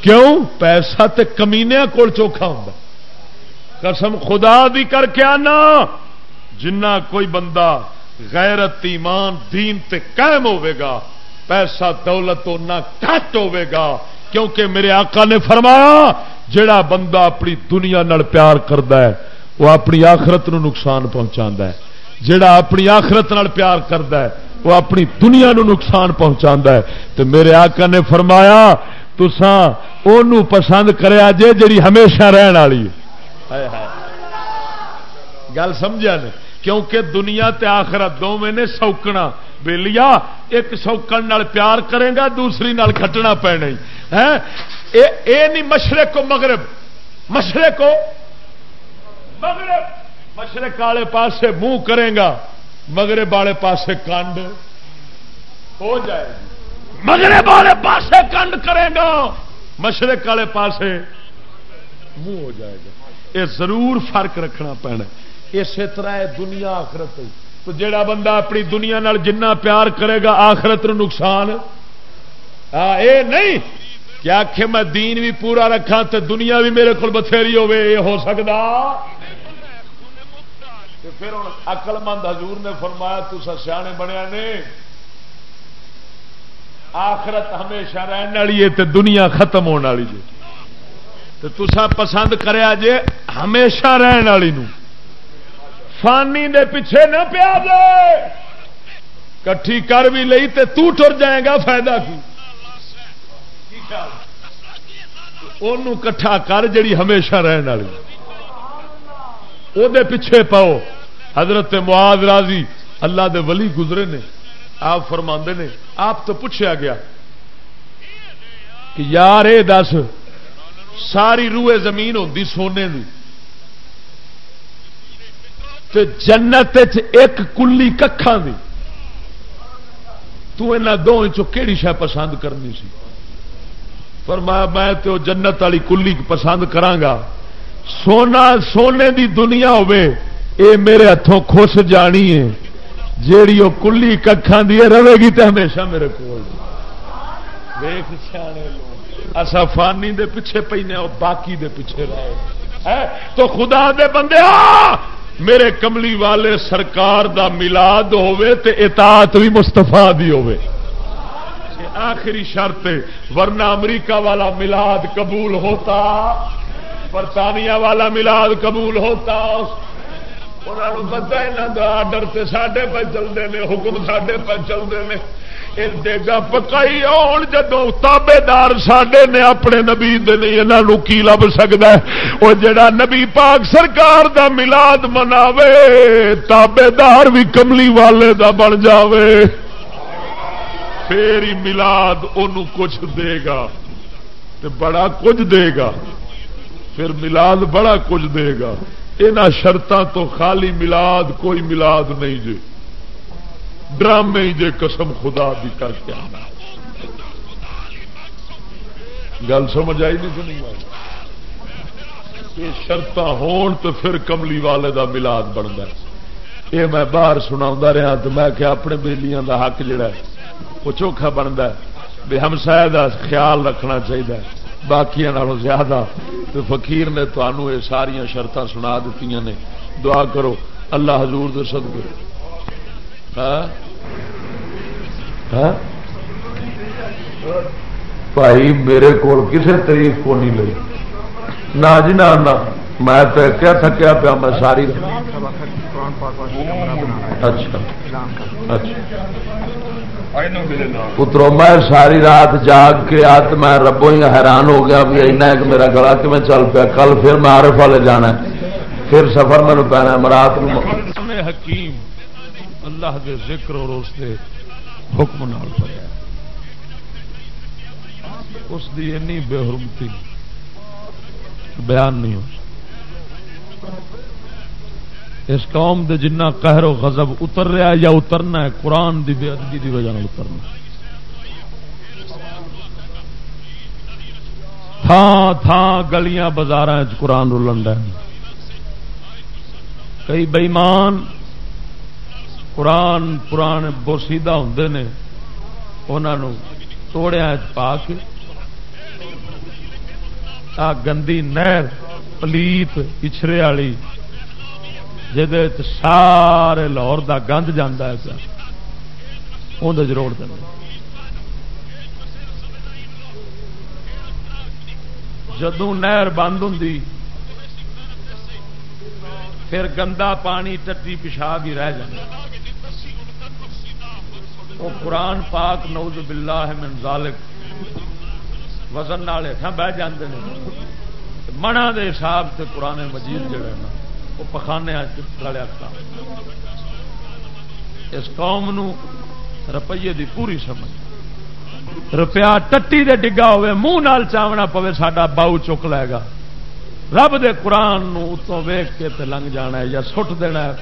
کیوں؟ پیسہ تے کمینیا کول چوکھا ہوں قسم خدا دی کر کے آنا۔ جنہ کوئی بندہ غیرت ایمان دین تے قائم ہوے گا پیسہ دولت نہ کٹ گا کیونکہ میرے آقا نے فرمایا جڑا بندہ اپنی دنیا نال پیار کرتا ہے، وہ اپنی آخرت نو نقصان پہنچا ہے۔ جڑا اپنی آخرت نال پیار کرتا ہے، وہ اپنی دنیا نو نقصان پہنچا ہے۔ تو میرے آقا نے فرمایا تسان پسند کریا جے جی ہمیشہ رہن والی گل سمجھا نہیں کیونکہ دنیا تے آخرت دو میں نے سوکنا۔ بے لیا ایک سوکن پیار کرے گا دوسری نال کھٹنا پینا ہاں؟ اے نہیں مشرق کو مغرب۔ مشرق کو مغرب۔ مشرق والے پاسے منہ کرے گا مغرب والے پاسے کنڈ۔ ہو جائے گی۔ مغرب والے پاسے کنڈ کرے گا مشرق والے پاسے منہ ہو جائے گا۔ یہ ضرور فرق رکھنا پینا۔ اسی طرح دنیا آخرت تو جڑا بندہ اپنی دنیا نال جنہ پیار کرے گا، آخرت نو نقصان. ہاں، اے نہیں کیا کہ میں دین بھی پورا رکھا تو دنیا بھی میرے کو بتھیری ہو سکتا پھر ہوں اقل مند حضور نے فرمایا تو سیانے بنیا نے، آخرت ہمیشہ رہن والی ہے دنیا ختم ہونے والی جی تو تسا پسند کریا جے، ہمیشہ رہن والی فانی دے پیچھے نہ پیا جائے۔ کٹھی کر بھی لئی تے تو ٹر جائے گا، فائدہ کی؟ کٹھا کر جڑی ہمیشہ رہن والی۔ وہ پیچھے پاؤ۔ حضرت معاذ راضی اللہ دے ولی گزرے نے، آپ فرما نے، آپ تو پوچھا گیا کہ یار اے دس، ساری روئے زمین ہوتی سونے کی تے جنت ایک کلی ککھان دی۔ تو ان دونوں کہڑی شہ پسند کرنی سی؟ پر میں تو جنت والی کلی پسند کرانگا۔ سونا، سونے دی دنیا ہوے اے میرے ہاتھوں خوش جانی ہے۔ جیڑی وہ کلی ککھان دی رہے گی تو ہمیشہ میرے کو اصا فانی دے پیچھے پینے اور باقی دے پیچھے رہے۔ تو خدا دے بندے میرے کملی والے سرکار دا ملاد ہوے تے اطاعت بھی مستفا دی ہوے آخری شرط ورنہ امریکہ والا ملاد قبول ہوتا، برطانیہ والا ملاد قبول ہوتا۔ پتا یہاں آڈر سے سڈے پہ چلتے ہیں حکم سڈے پہ چلتے ہیں گا پکائی آن جدو تابے دار سڈے نے اپنے نبی یہاں کی لب سکتا ہے؟ وہ جڑا نبی پاک سرکار دا ملاد مناوے، تابے دار بھی کملی والے دا بن جاوے۔ پھر ہی ملاد ان کچھ دے گا بڑا کچھ دے گا۔ پھر ملاد بڑا کچھ دے گا۔ یہاں شرطوں تو خالی ملاد کوئی ملاد نہیں جی۔ ڈرامے جے قسم خدا دی کر کے آنا۔ گل سمجھ آئی نہیں سنی یہ شرط ہون تو پھر کملی والے دا ملاد بنتا یہ میں باہر سنا رہا تو میں کہ اپنے بےلیاں دا حق جڑا ہے، وہ چوکھا بنتا ہے۔ بے ہمسا دا خیال رکھنا چاہیے باقی زیادہ۔ تو فقیر نے تمہوں یہ ساریا شرط سنا دیتی نے۔ دعا کرو، اللہ حضور دے صدقے۔ بھائی میرے کو کسی تاریخ کو نہیں لئی نہ جی نہ میں تو کیا تھکیا پیا میں ساری اچھا اچھا پترو میں ساری رات جاگ کے آت میں ربوں ہی حیران ہو گیا بھی اینا ایک میرا گلا کہ میں چل پیا کل پھر میں آرف والے جانا پھر سفر میرے پینا مرات حکیم اللہ دے ذکر اور اس دے حکم نال پڑیا اس دی اینی بے حرمتی بیان نہیں ہو اس قوم دے جنہ قہر و غضب اتر رہا یا اترنا ہے، قرآن دی بے ادبی دی وجہ اترنا تھان تھان گلیاں بازار قرآن رولن کئی بئیمان قرآن پران بوسیدہ ہوں نے انہوں توڑیا پا کے آ گندی نہر، پلیت پچھرے والی جہد سارے لاہور دا گند جانا ہے اندر روڑ دیں جدو نہر بند ہوں پھر گندا پانی ٹٹی پیشاب ہی رہ جائے وہ قرآن پاک نوز باللہ من ذالک وزن والے بہ جاندے ہیں منا دے حساب سے قرآن مجید جڑا نا، وہ پخانے لڑیا اس قوم نو روپیے دی پوری سمجھ۔ روپیہ ٹٹی دے ڈگا ہوئے، منہ نال چاونا پوے، ساڈا باؤ چک لے گا۔ رب دے قرآن نو اتوں ویخ کے تے لنگ جانا ہے یا سٹ دینا ہے۔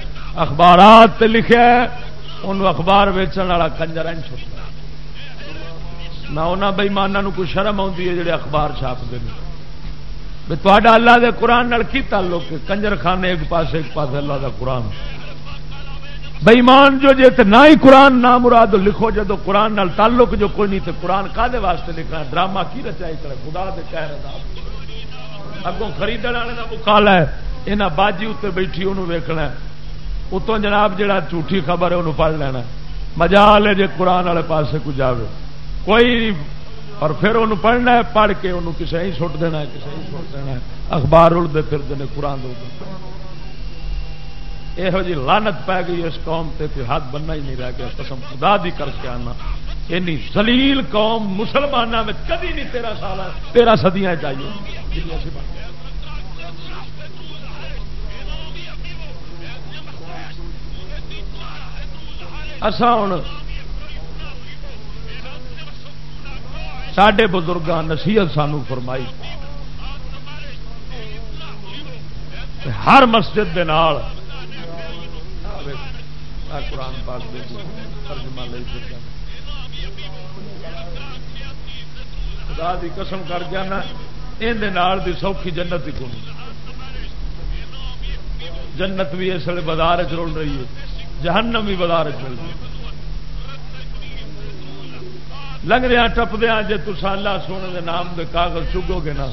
اخبارات تے لکھا ہے ان اخبار ویچن والا کنجر نہ انہوں بئیمانوں کوئی شرم آتی ہے جڑے اخبار چھاپتے ہیں تا اللہ دے قرآن کی تعلق کنجر خانے ایک پاس ایک پاس اللہ دا قرآن۔ بئیمان جو جی نہ ہی قرآن نہ مراد لکھو جدو قرآن نال تعلق جو کوئی نہیں تو قرآن کا واسطے لکھنا؟ ڈرامہ کی رچائی کرے خدا دے کہہ اگوں خریدنے والے کا مکالا ہے یہاں باجی اتنے بیٹھی انہوں ویکنا اتوں جناب جہا جھوٹھی خبر ہے انہوں پڑھ لینا مزہ لے جی قرآن والے پاس کو جائے کوئی اور پھر انہوں پڑھنا ہے، پڑھ کے انہوں کسی ہی سٹ دینا ہے کسی ہی سٹ دینا ہے۔ اخبار اڑتے پھرتے ہیں، قرآن دے یہو جی لانت پی گئی اس قوم سے کہ ہاتھ بننا ہی نہیں رہ گیا۔ قسم خدا دی کر کے آنا۔ اینی زلیل قوم مسلمانوں میں کبھی نہیں تیرہ سال تیرہ سدیاں چاہیے۔ اسا ہوں سڈے بزرگ نصیحت سانو فرمائی۔ ہر مسجد دے نال قرآن پاک دے ترجمہ لے خدا دی قسم کر جانا اندر دی سوکھی جنت ہی کون جنت بھی اس ویلے بازار چل رہی ہے۔ جہنم بھی بازار چل رہی لنگدیا ٹپدیا جی اللہ سونے دے نام دے کاغذ چگو گے نا،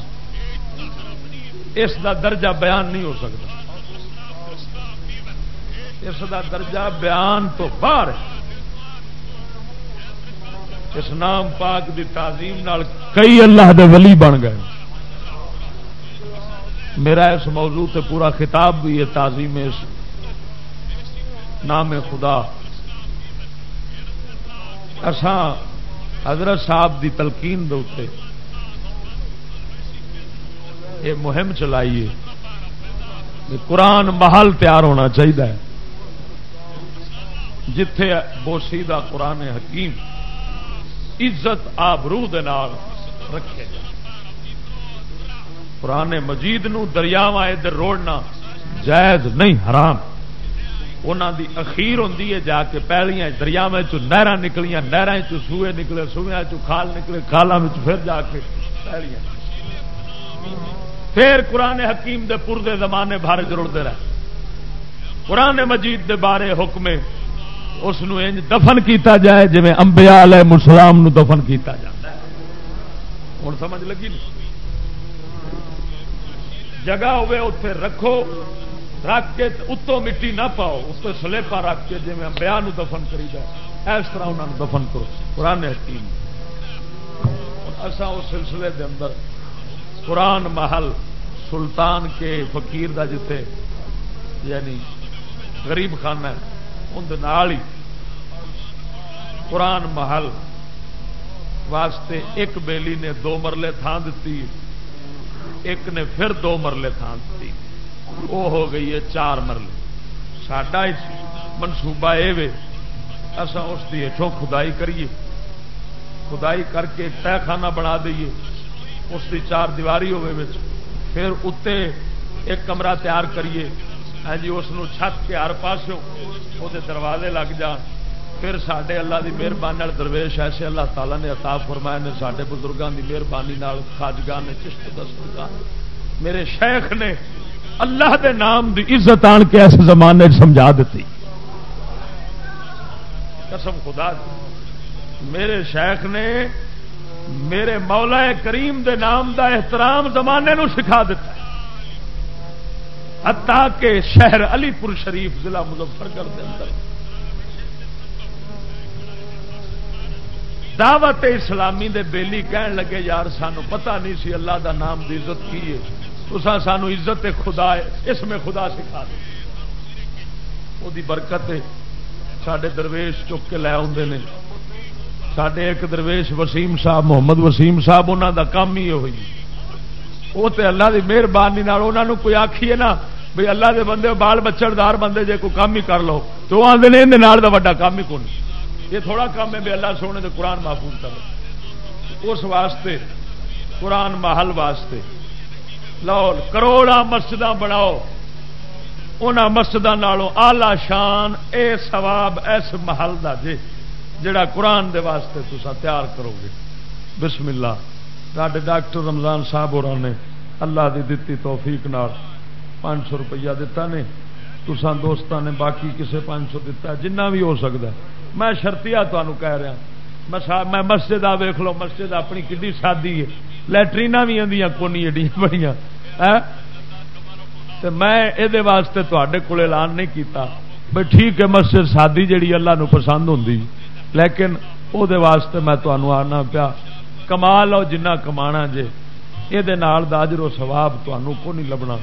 اس دا درجہ بیان نہیں ہو سکتا۔ اس دا درجہ بیان تو باہر اس نام پاک دی تعظیم نال کئی اللہ دے ولی بن گئے۔ میرا اس موضوع تے پورا خطاب بھی ہے تعظیم اس نام خدا۔ اساں حضرت صاحب دی تلقین دے یہ مہم چلائیے قرآن محل تیار ہونا چاہیے۔ جتھے بوسی دا قرآن حکیم عزت آبرو رکھے۔ جائے قرآن مجید نو دریاوا ادھر روڑنا جائز نہیں، حرام۔ انہوں دی اخیر ہوں جا کے پہلیاں دریا نہر نکلیاں نہر سوئے نکلے سویا چال نکلے کالا پھر جا کے پہلیاں۔ پھر قرآن حکیم دے پور زمانے بھر جڑتے رہے۔ قرآن مجید دے بارے حکم اس دفن کیتا جائے جی امبیا علیہ السلام دفن کیتا جائے ہوں سمجھ لگی نہیں؟ جگہ ہوے اتے رکھو۔ رکھ کے اتوں مٹی نہ پاؤ اتنے سلیپا رکھ کے جی میں امبیا دفن کری جائے۔ اس طرح انہوں نے دفن کرو۔ قرآن حکیم۔ اصا اس سلسلے دے اندر قرآن محل سلطان کے فقیر دا جتے یعنی غریب خانہ اندر ہی قرآن محل واسطے ایک بیلی نے دو مرلے تھان دیتی ایک نے پھر دو مرلے تھان دیتی وہ ہو گئی ہے چار مرلے۔ ساڈا منصوبہ یہ اصا اس کی ہٹوں خدائی کریے۔ خدائی کر کے تہ خانہ بنا دئیے۔ اس کی چار دیواری ہوے پھر اتنے ایک کمرہ تیار کریے۔ ہاں جی اس چھت کے ہر پاسوں وہ دروازے لگ جان۔ پھر سڈے اللہ کی مہربانی درویش ایسے اللہ تعالیٰ نے عطا فرمایا نے سارے بزرگوں کی مہربانی خاجگاہ نے چشت دستگاہ میرے شیخ نے اللہ دے نام دی عزت آن کے ایسے زمانے سمجھا دیتی۔ قسم خدا دی۔ میرے شیخ نے میرے مولا کریم دے نام دا احترام زمانے نو سکھا دیتا۔ ہے کہ شہر علی پور شریف ضلع مظفر گڑھ کے اندر۔ دعوت اسلامی دے بیلی کہن لگے، یار سانو پتہ نہیں سی اللہ دا نام دی عزت کی ہے۔ تو سانو عزت خدا ہے اس میں خدا سکھا دے۔ وہ برکت سڈے درویش چک کے لے آدھے نے۔ سڈے ایک درویش وسیم صاحب، محمد وسیم صاحب انہوں دا کام ہی ہوئی۔ وہ تو اللہ کی مہربانی انہوں کوئی آخیے نا بھائی اللہ دے بندے، بال بچڑدار بندے، جے کوئی کام ہی کر لو۔ تو وہ آدھے اندر وا کام ہی کون۔ یہ تھوڑا کام ہے بھی اللہ سونے دے قرآن محفوظ کر۔ اس واسطے، قرآن محل واسطے لو کروڑا مسجد بناؤ۔ ان مسجد آلہ شان اے سواب اس محل کا جی جڑا قرآن دے واسطے تسا تیار کرو گے بسم اللہ۔ سڈے ڈاکٹر رمضان صاحب اور نے اللہ دی دتی توفیق نال پانچ سو روپیہ دتا نے۔ تسان دوستان نے باقی کسے پانچ سو دتا جنہ بھی ہو سکتا ہے۔ میں شرطیا تمہوں کہہ رہا ہاں۔ میں مسجد آ ویخ لو، مسجد اپنی کھی سادی ہے۔ لٹرین بھی آدی کونی ایڈیاں بڑی میں یہ واسطے تے کول اعلان نہیں کیتا بھائی ٹھیک ہے مسجد سادی جیڑی اللہ نو پسند ہوں لیکن وہ واسطے میں تمہوں آنا پیا کما لو جنہ کما جے یہ اجر و سواب تمہوں کو نہیں لبنا۔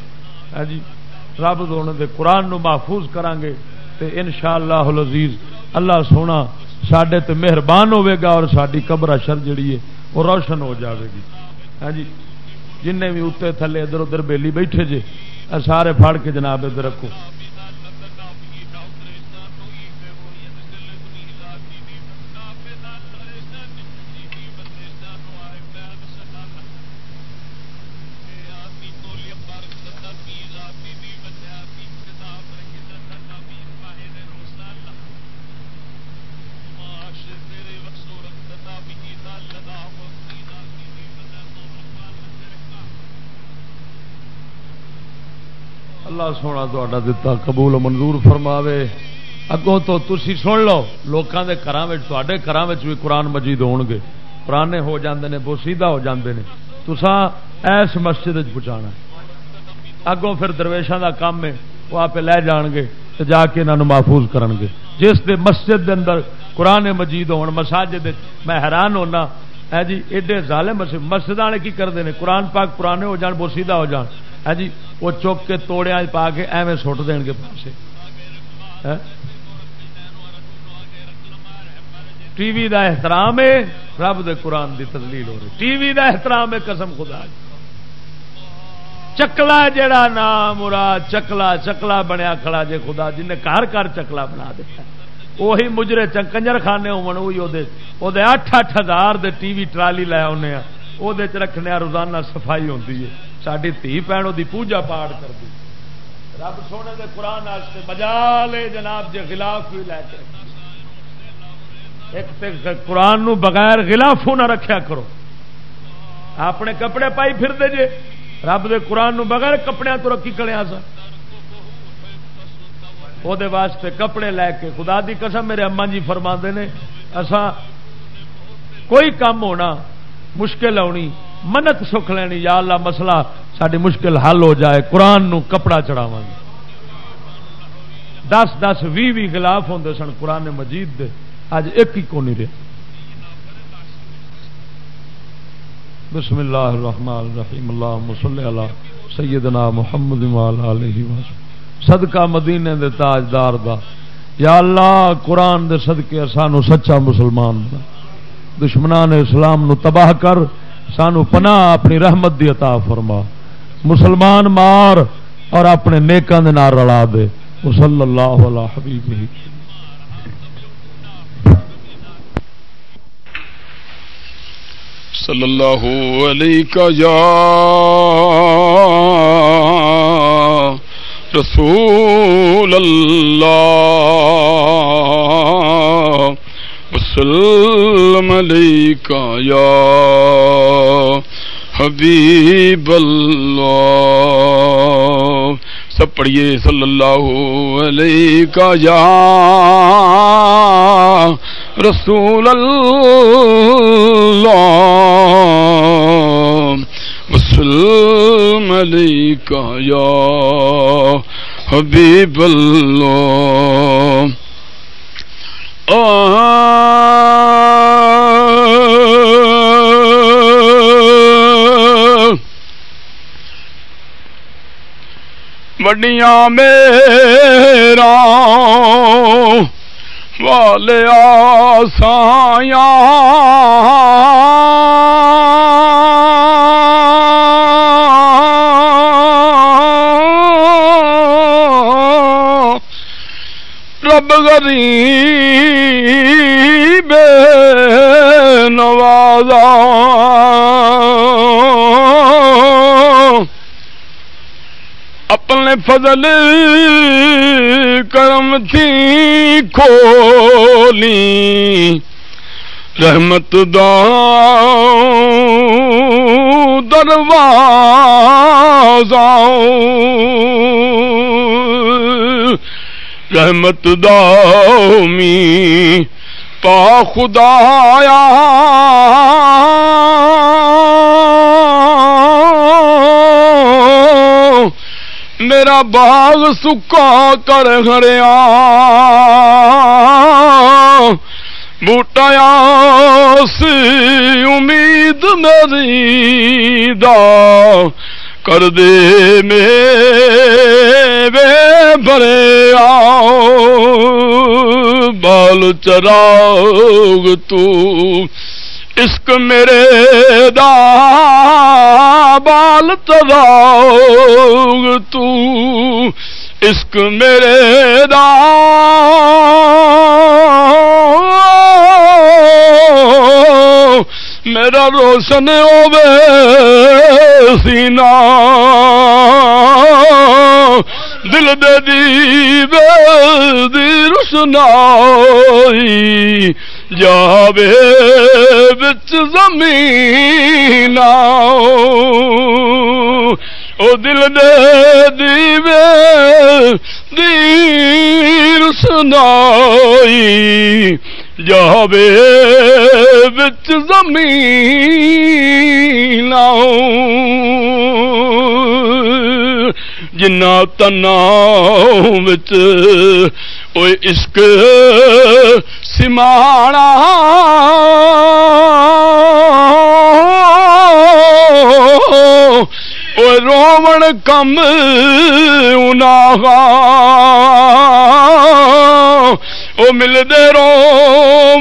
ہے جی رب دونوں دے قرآن نو محفوظ کران گے تے ان شاء اللہ سونا سڈے تے مہربان ہوے گا اور ساری قبر اشر جڑی ہے، وہ روشن ہو جاوے گی۔ ہے جی۔ جن بھی اتنے تھلے ادھر ادھر بیلی بیٹھے جے سارے پھڑ کے جناب ادھر رکھو۔ اللہ سونا تا دتا قبول منظور فرماوے۔ اگوں تو تھی سن لو لوگوں کے گھر گھر بھی قرآن مجید ہو گے پرانے ہو جاندے نے بوسیدہ ہو جاندے نے۔ تسا ایس مسجد پہنچا اگوں پھر درویشان کا کام ہے، وہ آپ لے جان گے تو جا کے انہوں محفوظ کرن گے جس دے مسجد دے اندر قرآن مجید ہون، مساجد میں حیران ہونا ہے جی ایڈے ظالم مسجد والے کی کرتے ہیں قرآن پاک پرانے ہو جان بوسیدہ ہو جان۔ ہے جی وہ چک کے توڑیا پا کے ایویں سٹ دین گے پاسے۔ ہاں؟ ٹی وی دا احترام ہے، رب دے قرآن دی تدلیل ہو رہی۔ ٹی وی دا احترام ہے، قسم خدا چکلا جڑا نام، مراد چکلا چکلا بنیا کھڑا جے خدا جن نے گھر گھر چکلا بنا دیتا وہی مجرے کنجر خانے ہوئی اٹھ اٹھ ہزار دے ٹی وی ٹرالی لے آنے وہ رکھنے روزانہ صفائی ہوتی ہے۔ ساری دھی بھن وہ پوجا پاٹ کرتی رب سونے دے قرآن بجا لے جناب جی خلاف بھی لے کے ایک قرآن نو بغیر خلافوں نہ رکھیا کرو اپنے کپڑے پائی پھر دے جے رب دے قرآن نو بغیر کپڑے تو رکھی کڑیا سا وہ واسطے کپڑے لے کے خدا دی قسم میرے اما جی فرما نے اسا کوئی کام ہونا مشکل آنی منت سکھ لینی، یا اللہ مسئلہ ساری مشکل حل ہو جائے، قرآن نو کپڑا چڑھاوا گے دس دس بھی بھی گلاف ہوں سن قرآن مجید دے۔ اج ایک ہی کو نہیں بسم اللہ الرحمن الرحیم۔ اللہ مسلم اللہ سیدنا محمد صدقہ مدینے دے تاجدار دا۔ یا اللہ، قرآن دے صدقے سانو سچا مسلمان دا۔ دشمنان اسلام نو تباہ کر۔ سانو پناہ اپنی رحمت دی عطا فرما۔ مسلمان مار اور اپنے نیکاں دے نار رلا دے۔ صلی اللہ علیہ حبیب صلی اللہ علیہ یا رسول اللہ۔ وسلم علیہ یا حبیب اللہ سب پڑھیے صلی اللہ علیہ یا رسول اللہ. وسلم علیکہ یا حبیب اللہ. وڈیاں میرا والے آسایا رب غریب نوازا اپنے فضل کرم تھی کھولی رحمت دروازہ رحمت دامی پا خدایا میرا باغ سکا کر گھڑیا۔ بوٹا سی امید میری دا۔ کر دے میں بڑے آؤ۔ بال چراغ تو عشق میرے دا بال تو عشق میرے دا میرا روشن ہوے سینا دل دے دی دی روشنائی۔ جاوے بچ زمین او دل دے دیوے، دیر سنائی جاوے بچ زمین جنا تنا بچ اوئے عشق سماڑا رومن کم او ملدے رو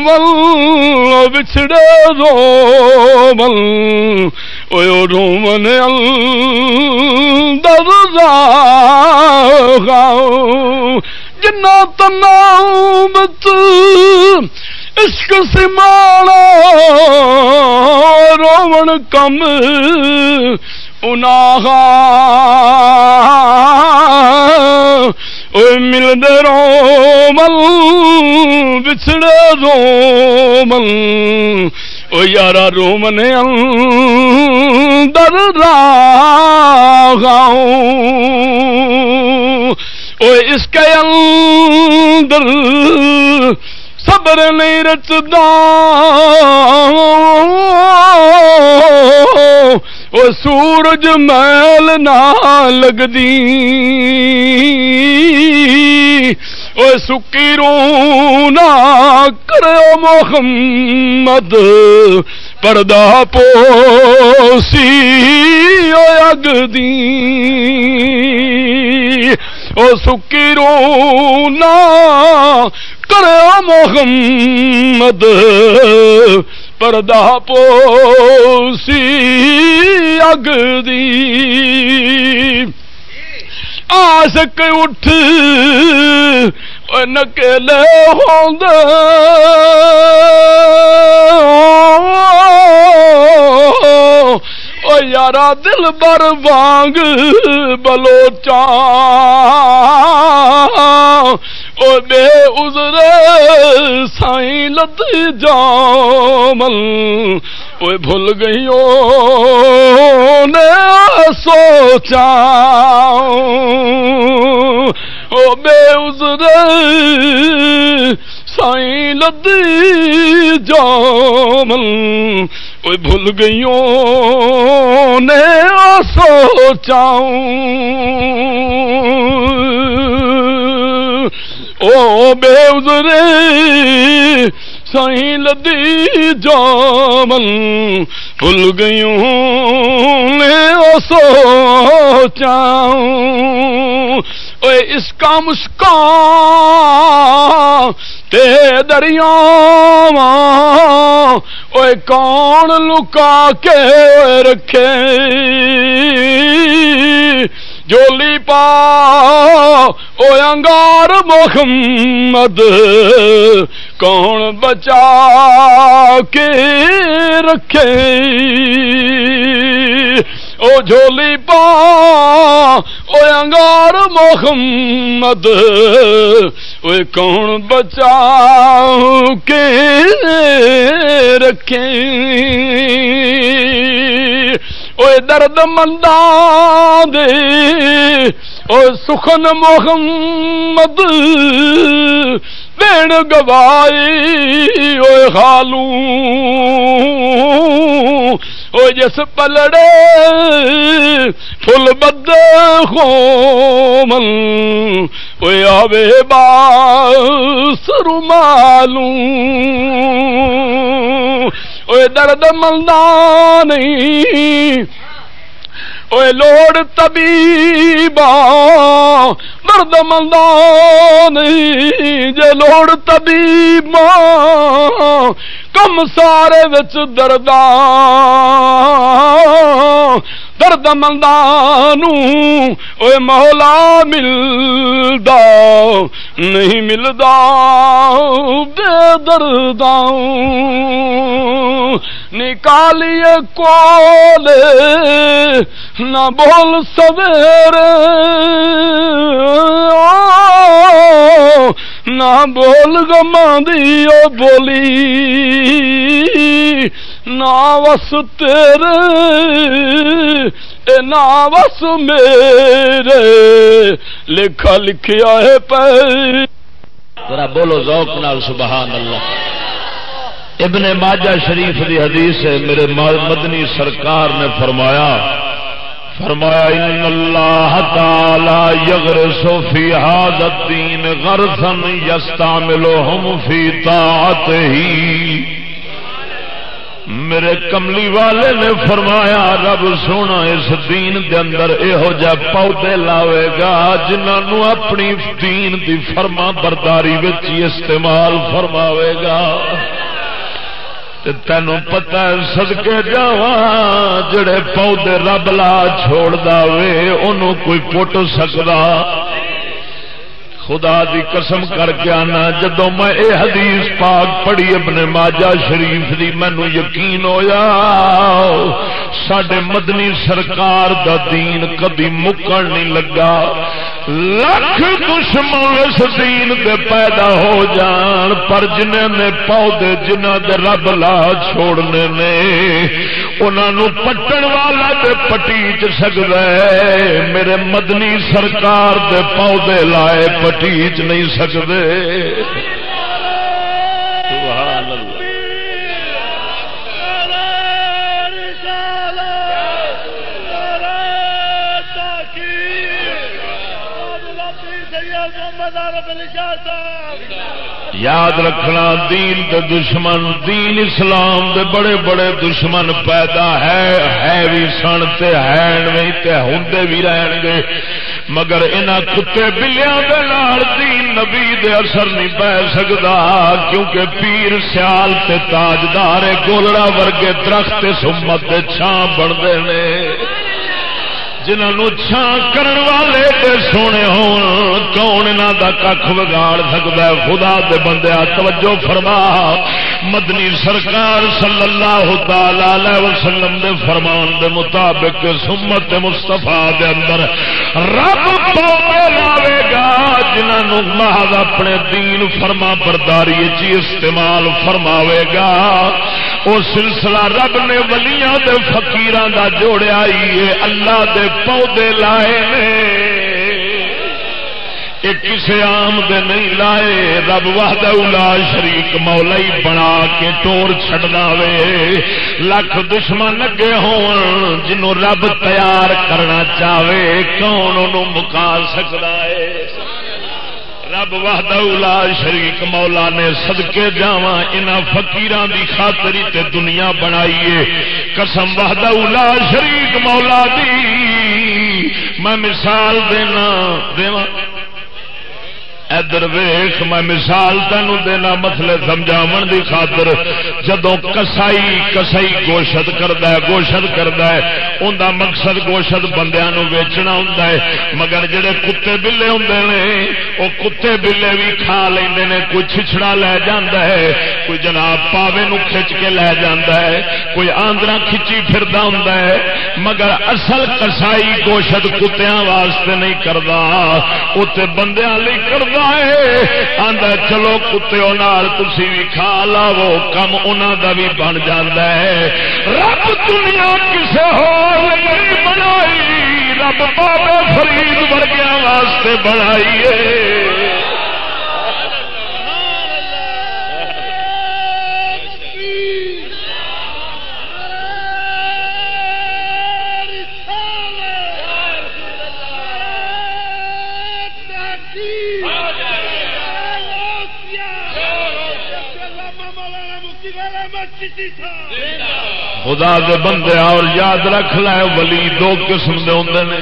مل بچھڑے رو مل او رومن گاؤ جنا تنا بچ عشق سمانا، رومن کم مل رو مل بچھڑے رو مل او یارا رو من در گاؤں او اس کے اندر صبر نہیں رچدا۔ وہ سورج میل نہ لگدی۔ وہ سکی رو نہ کرو محمد، پردہ پوسی اگدی وہ سکی رو نہ محمد پردہ پوسی اگ دی۔ آسک اٹھ نکلے ہوں یارا دل بر وانگ بلوچا او بے عذر سائیں لت جامل اوے بھول گئی نے سوچا او بے عذر سائیں لت جامل اوے بھول گئی نے سوچا او بے ازرے سائیں لدی جامن بھول گئیوں نے سوچاؤں اے اس کا مسکان تے دریا اے کون لکا کے رکھے؟ جولی پا او انگار محمد، کون بچا کے رکھے؟ او جھولی پا او انگار محمد او کون بچا کے رکھے درد مندان دے او سخن محمد دین گوائی او خالو او جس پلڑے فل بد خومن او آوے با سرو مالوں اوے درد ملنا نہیں۔ اوے لوڑ طبیبا درد ملنا نہیں۔ جے لوڑ طبیبا کم سارے وچ درد مندانو، اے مولا ملدا، نہیں ملدا، بے درداں، نکالیے کولے، نہ بول سویرے، نہ بول گما دی او بولی۔ نہ وس تیرے بس میرے، لکھا لکھیا ہے پہ ذرا بولو ذوق نال، سبحان اللہ۔ ابن ماجہ شریف دی حدیث ہے، میرے مدنی سرکار نے فرمایا فرمایا، ان اللہ تعالی یغرس فی هذا الدین غرسا یستعملهم فی طاعته میرے کملی والے نے فرمایا، رب سونا اس دین دے اندر یہو جہ پودے لاوے گا جنہوں اپنی دین دی فرما برداری استعمال فرماوے گا۔ تینوں پتا سدکے جا جڑے پودے رب لا چھوڑ دے ان کوئی پٹ سکتا خدا دی قسم کر کے آنا جدو میں اے حدیث پاک پڑھی اپنے ماجا شریف دی مینو یقین ہویا۔ سڈے مدنی سرکار دا دین کبھی مکن نہیں لگا۔ لکھ دشمن اس دین دے پیدا ہو جان، پر جنہ نے پودے جنہ دے رب لا چھوڑنے نے انہوں پٹن والا تے پٹیچ سکتا ہے۔ میرے مدنی سرکار دے پودے لائے پٹیچ نہیں سکتے یاد رکھنا، دین دے دشمن، دین اسلام دے بڑے بڑے دشمن پیدا ہے ہے بھی سن تے، ہے تے ہندے بھی رہن گے۔ مگر انہاں کتے بلیاں دے نال دین نبی دے اثر نہیں پہ سکدا، کیونکہ پیر سیال تے تاجدار گولڑا ورگے درخت سمت دے چھاں بندے نے۔ جنہوں چھان کرن والے تے سونے ہون، کون انہوں دا کھ بگاڑ سکتا ہے؟ خدا دے بندے، توجہ فرما۔ مدنی سرکار صلی اللہ تعالی وسلم دے فرمان دے مطابق سمت مستفا دے اندر رب پوے لاوے گا جنہوں محض اپنے دین فرما برداری چی استعمال فرماوے گا۔ وہ سلسلہ رب نے ولیاں دے فقیران دا جوڑیا ہی اللہ دے پودے لائے کسی آم دے نہیں لائے، رب واہد الا شریک مولا ہی بنا کے ٹور چڈنا وے۔ لکھ دشمن اگے ہون جنوں رب تیار کرنا چاہے کون انہوں مکا سکتا ہے؟ رب وحدہ اولا شریک مولا نے صدقے جاواں انہاں فقیراں دی خاطری تے دنیا بنائیے قسم وحدہ اولا شریک مولا دی۔ میں مثال دینا دیواں ادھر ویخ، میں مثال تینوں دینا مسلے سمجھاو دی خاطر۔ جدو کسائی کسائی گوشت کرد گوشت کرد ان کا مقصد گوشت بندیا ویچنا ہوں مگر جڑے کتے بلے ہوں نے وہ کتے بلے بھی کھا لیں نے کوئی چھچڑا لے جاندہ ہے، کوئی جناب پاوے نو کھچ کے لے جاندہ ہے، کوئی آندرا کھچی پھردا ہوں مگر اصل کسائی گوشت کتیاں واسطے نہیں کرتا اتنے بندیاں لی کرتا آدھا چلو کتے تھی بھی کھا لاو کم ان بھی بن جا ہے۔ رب دنیا کسی ہو بنائی۔ رب بابا فرید ورگیا واسطے بنائی خدا دے بندے اور یاد رکھ لے، ولی دو قسم دے ہوں نے۔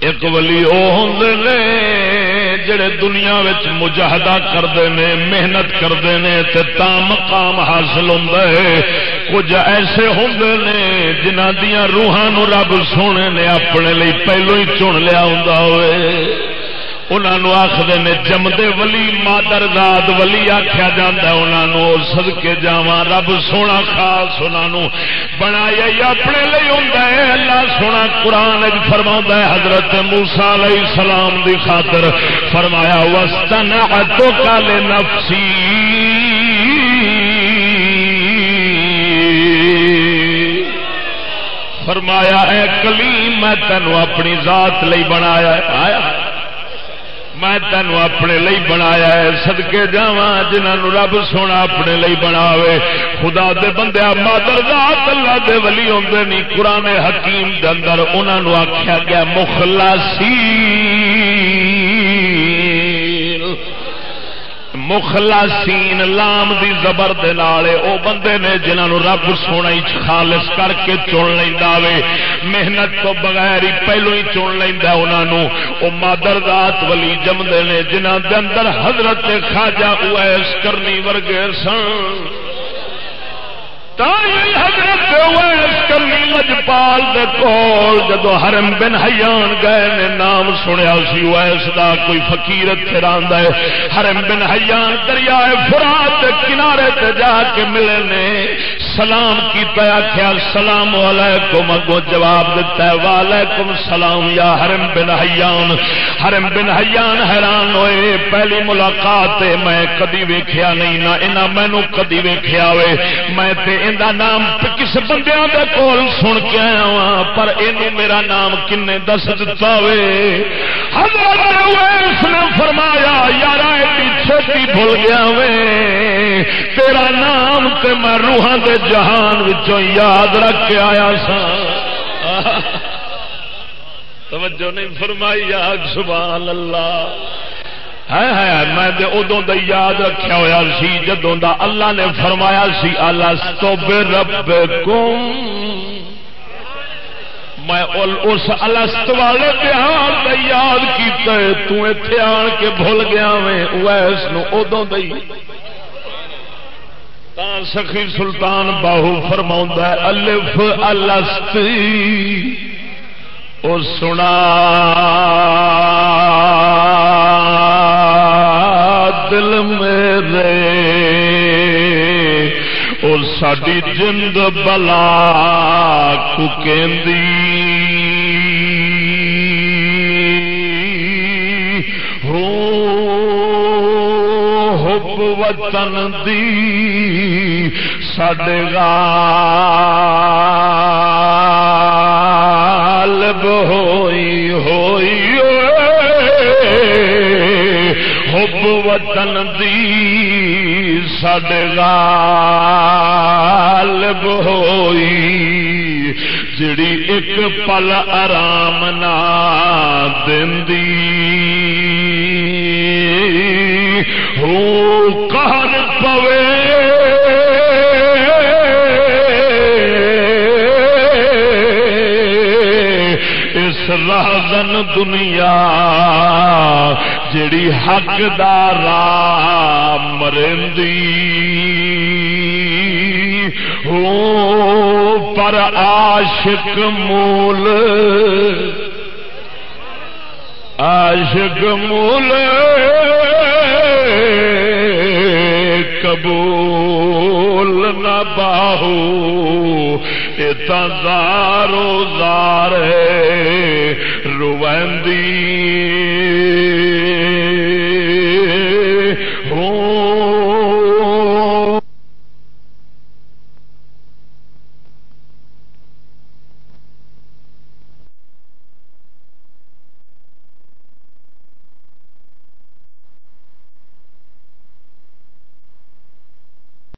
ایک ولی وہ ہوں نے جڑے دنیا مجاہدہ کرتے ہیں محنت کرتے ہیں تا مقام حاصل ہوں کچھ ایسے ہوں نے جنہ دیا روحان رب سونے نے اپنے لی پہلو ہی چن لیا ہوں ہوئے۔ انہوں آخر نے جمدے ولی، مادر داد ولی آخیا جا سد کے جا رب سونا خاص انہوں بنایا اپنے لیے ہوں اللہ سونا قرآن فرما حضرت موسا علیہ السلام دی خاطر فرمایا وسطن تو کالے نفسی فرمایا، اے کلیم، میں تینوں اپنی ذات لئی بنایا آیا؟ میں تینوں اپنے لئی بنایا ہے سدکے جا جنہوں رب سونا اپنے لئی بناوے۔ خدا دے بندیا مادر ذات اللہ دے ولی ہوندے نہیں، قرآن حکیم دے اندر انہوں آخیا گیا مخلصی مخلصین لام دی زبر دے نالے او بندے نے جنہوں رب سونا ہی خالص کر کے چن لینا وے۔ محنت تو بغیر ہی پہلو ہی چن لینا انہوں او مادر ذات ولی جمدے نے جنہ دے اندر حضرت خواجہ اویس کرنی ورگے سن۔ حضرت اویس کمی مجپال دے کول جدو حرم بن حیان گئے نے نام سنیا سی ویس دا کوئی فقیر پھر ہے۔ حرم بن حیان دریائے فرات کنارے تے جا کے ملے نے۔ سلام کیتا آخیا سلام علیکم۔ اگو جواب دیتا ہے، وعلیکم سلام یا حرم بن حیان۔ حرم بن حیان حیران ہوئے، پہلی ملاقات میں کدی ویکھیا نہیں نہ انہاں مینوں کدی ویکھیا ہوئے۔ میں تے دا نام کس بندے دے کول سن کے آیا وا پر یہ میرا نام کن دس دتا وے حضرت اویس نے فرمایا یار چھوٹی بھول گیا وے تیرا نام تے میں روحان دے جہان وچوں یاد رکھ کے آیا سا۔ توجہ نہیں فرمائی آگ سبحان اللہ ہے ہے میں ادو دا یاد رکھا ہوا سی، جدوں دا اللہ نے فرمایا سی اللہ رب میں اس الست والے تہار کا یاد کیا تے آن کے بھول گیا میں ویس ادو دئی سخی سلطان باہو فرما الف الست۔ او سنا۔ دل میرے۔ اور ساری جند بلا ککیندی ہو وطن دی سڈے غالب ہوئی ہوئی حب وطن دی سڈے غالب ہوئی جڑی ایک پل آرام نہ دندی ہو کہر پوے۔ اس رازن دنیا جڑی حق حقدار مرندی۔ ہو پر عاشق مول۔ عاشق مول۔ قبول نہ باہو اتارو زار روندی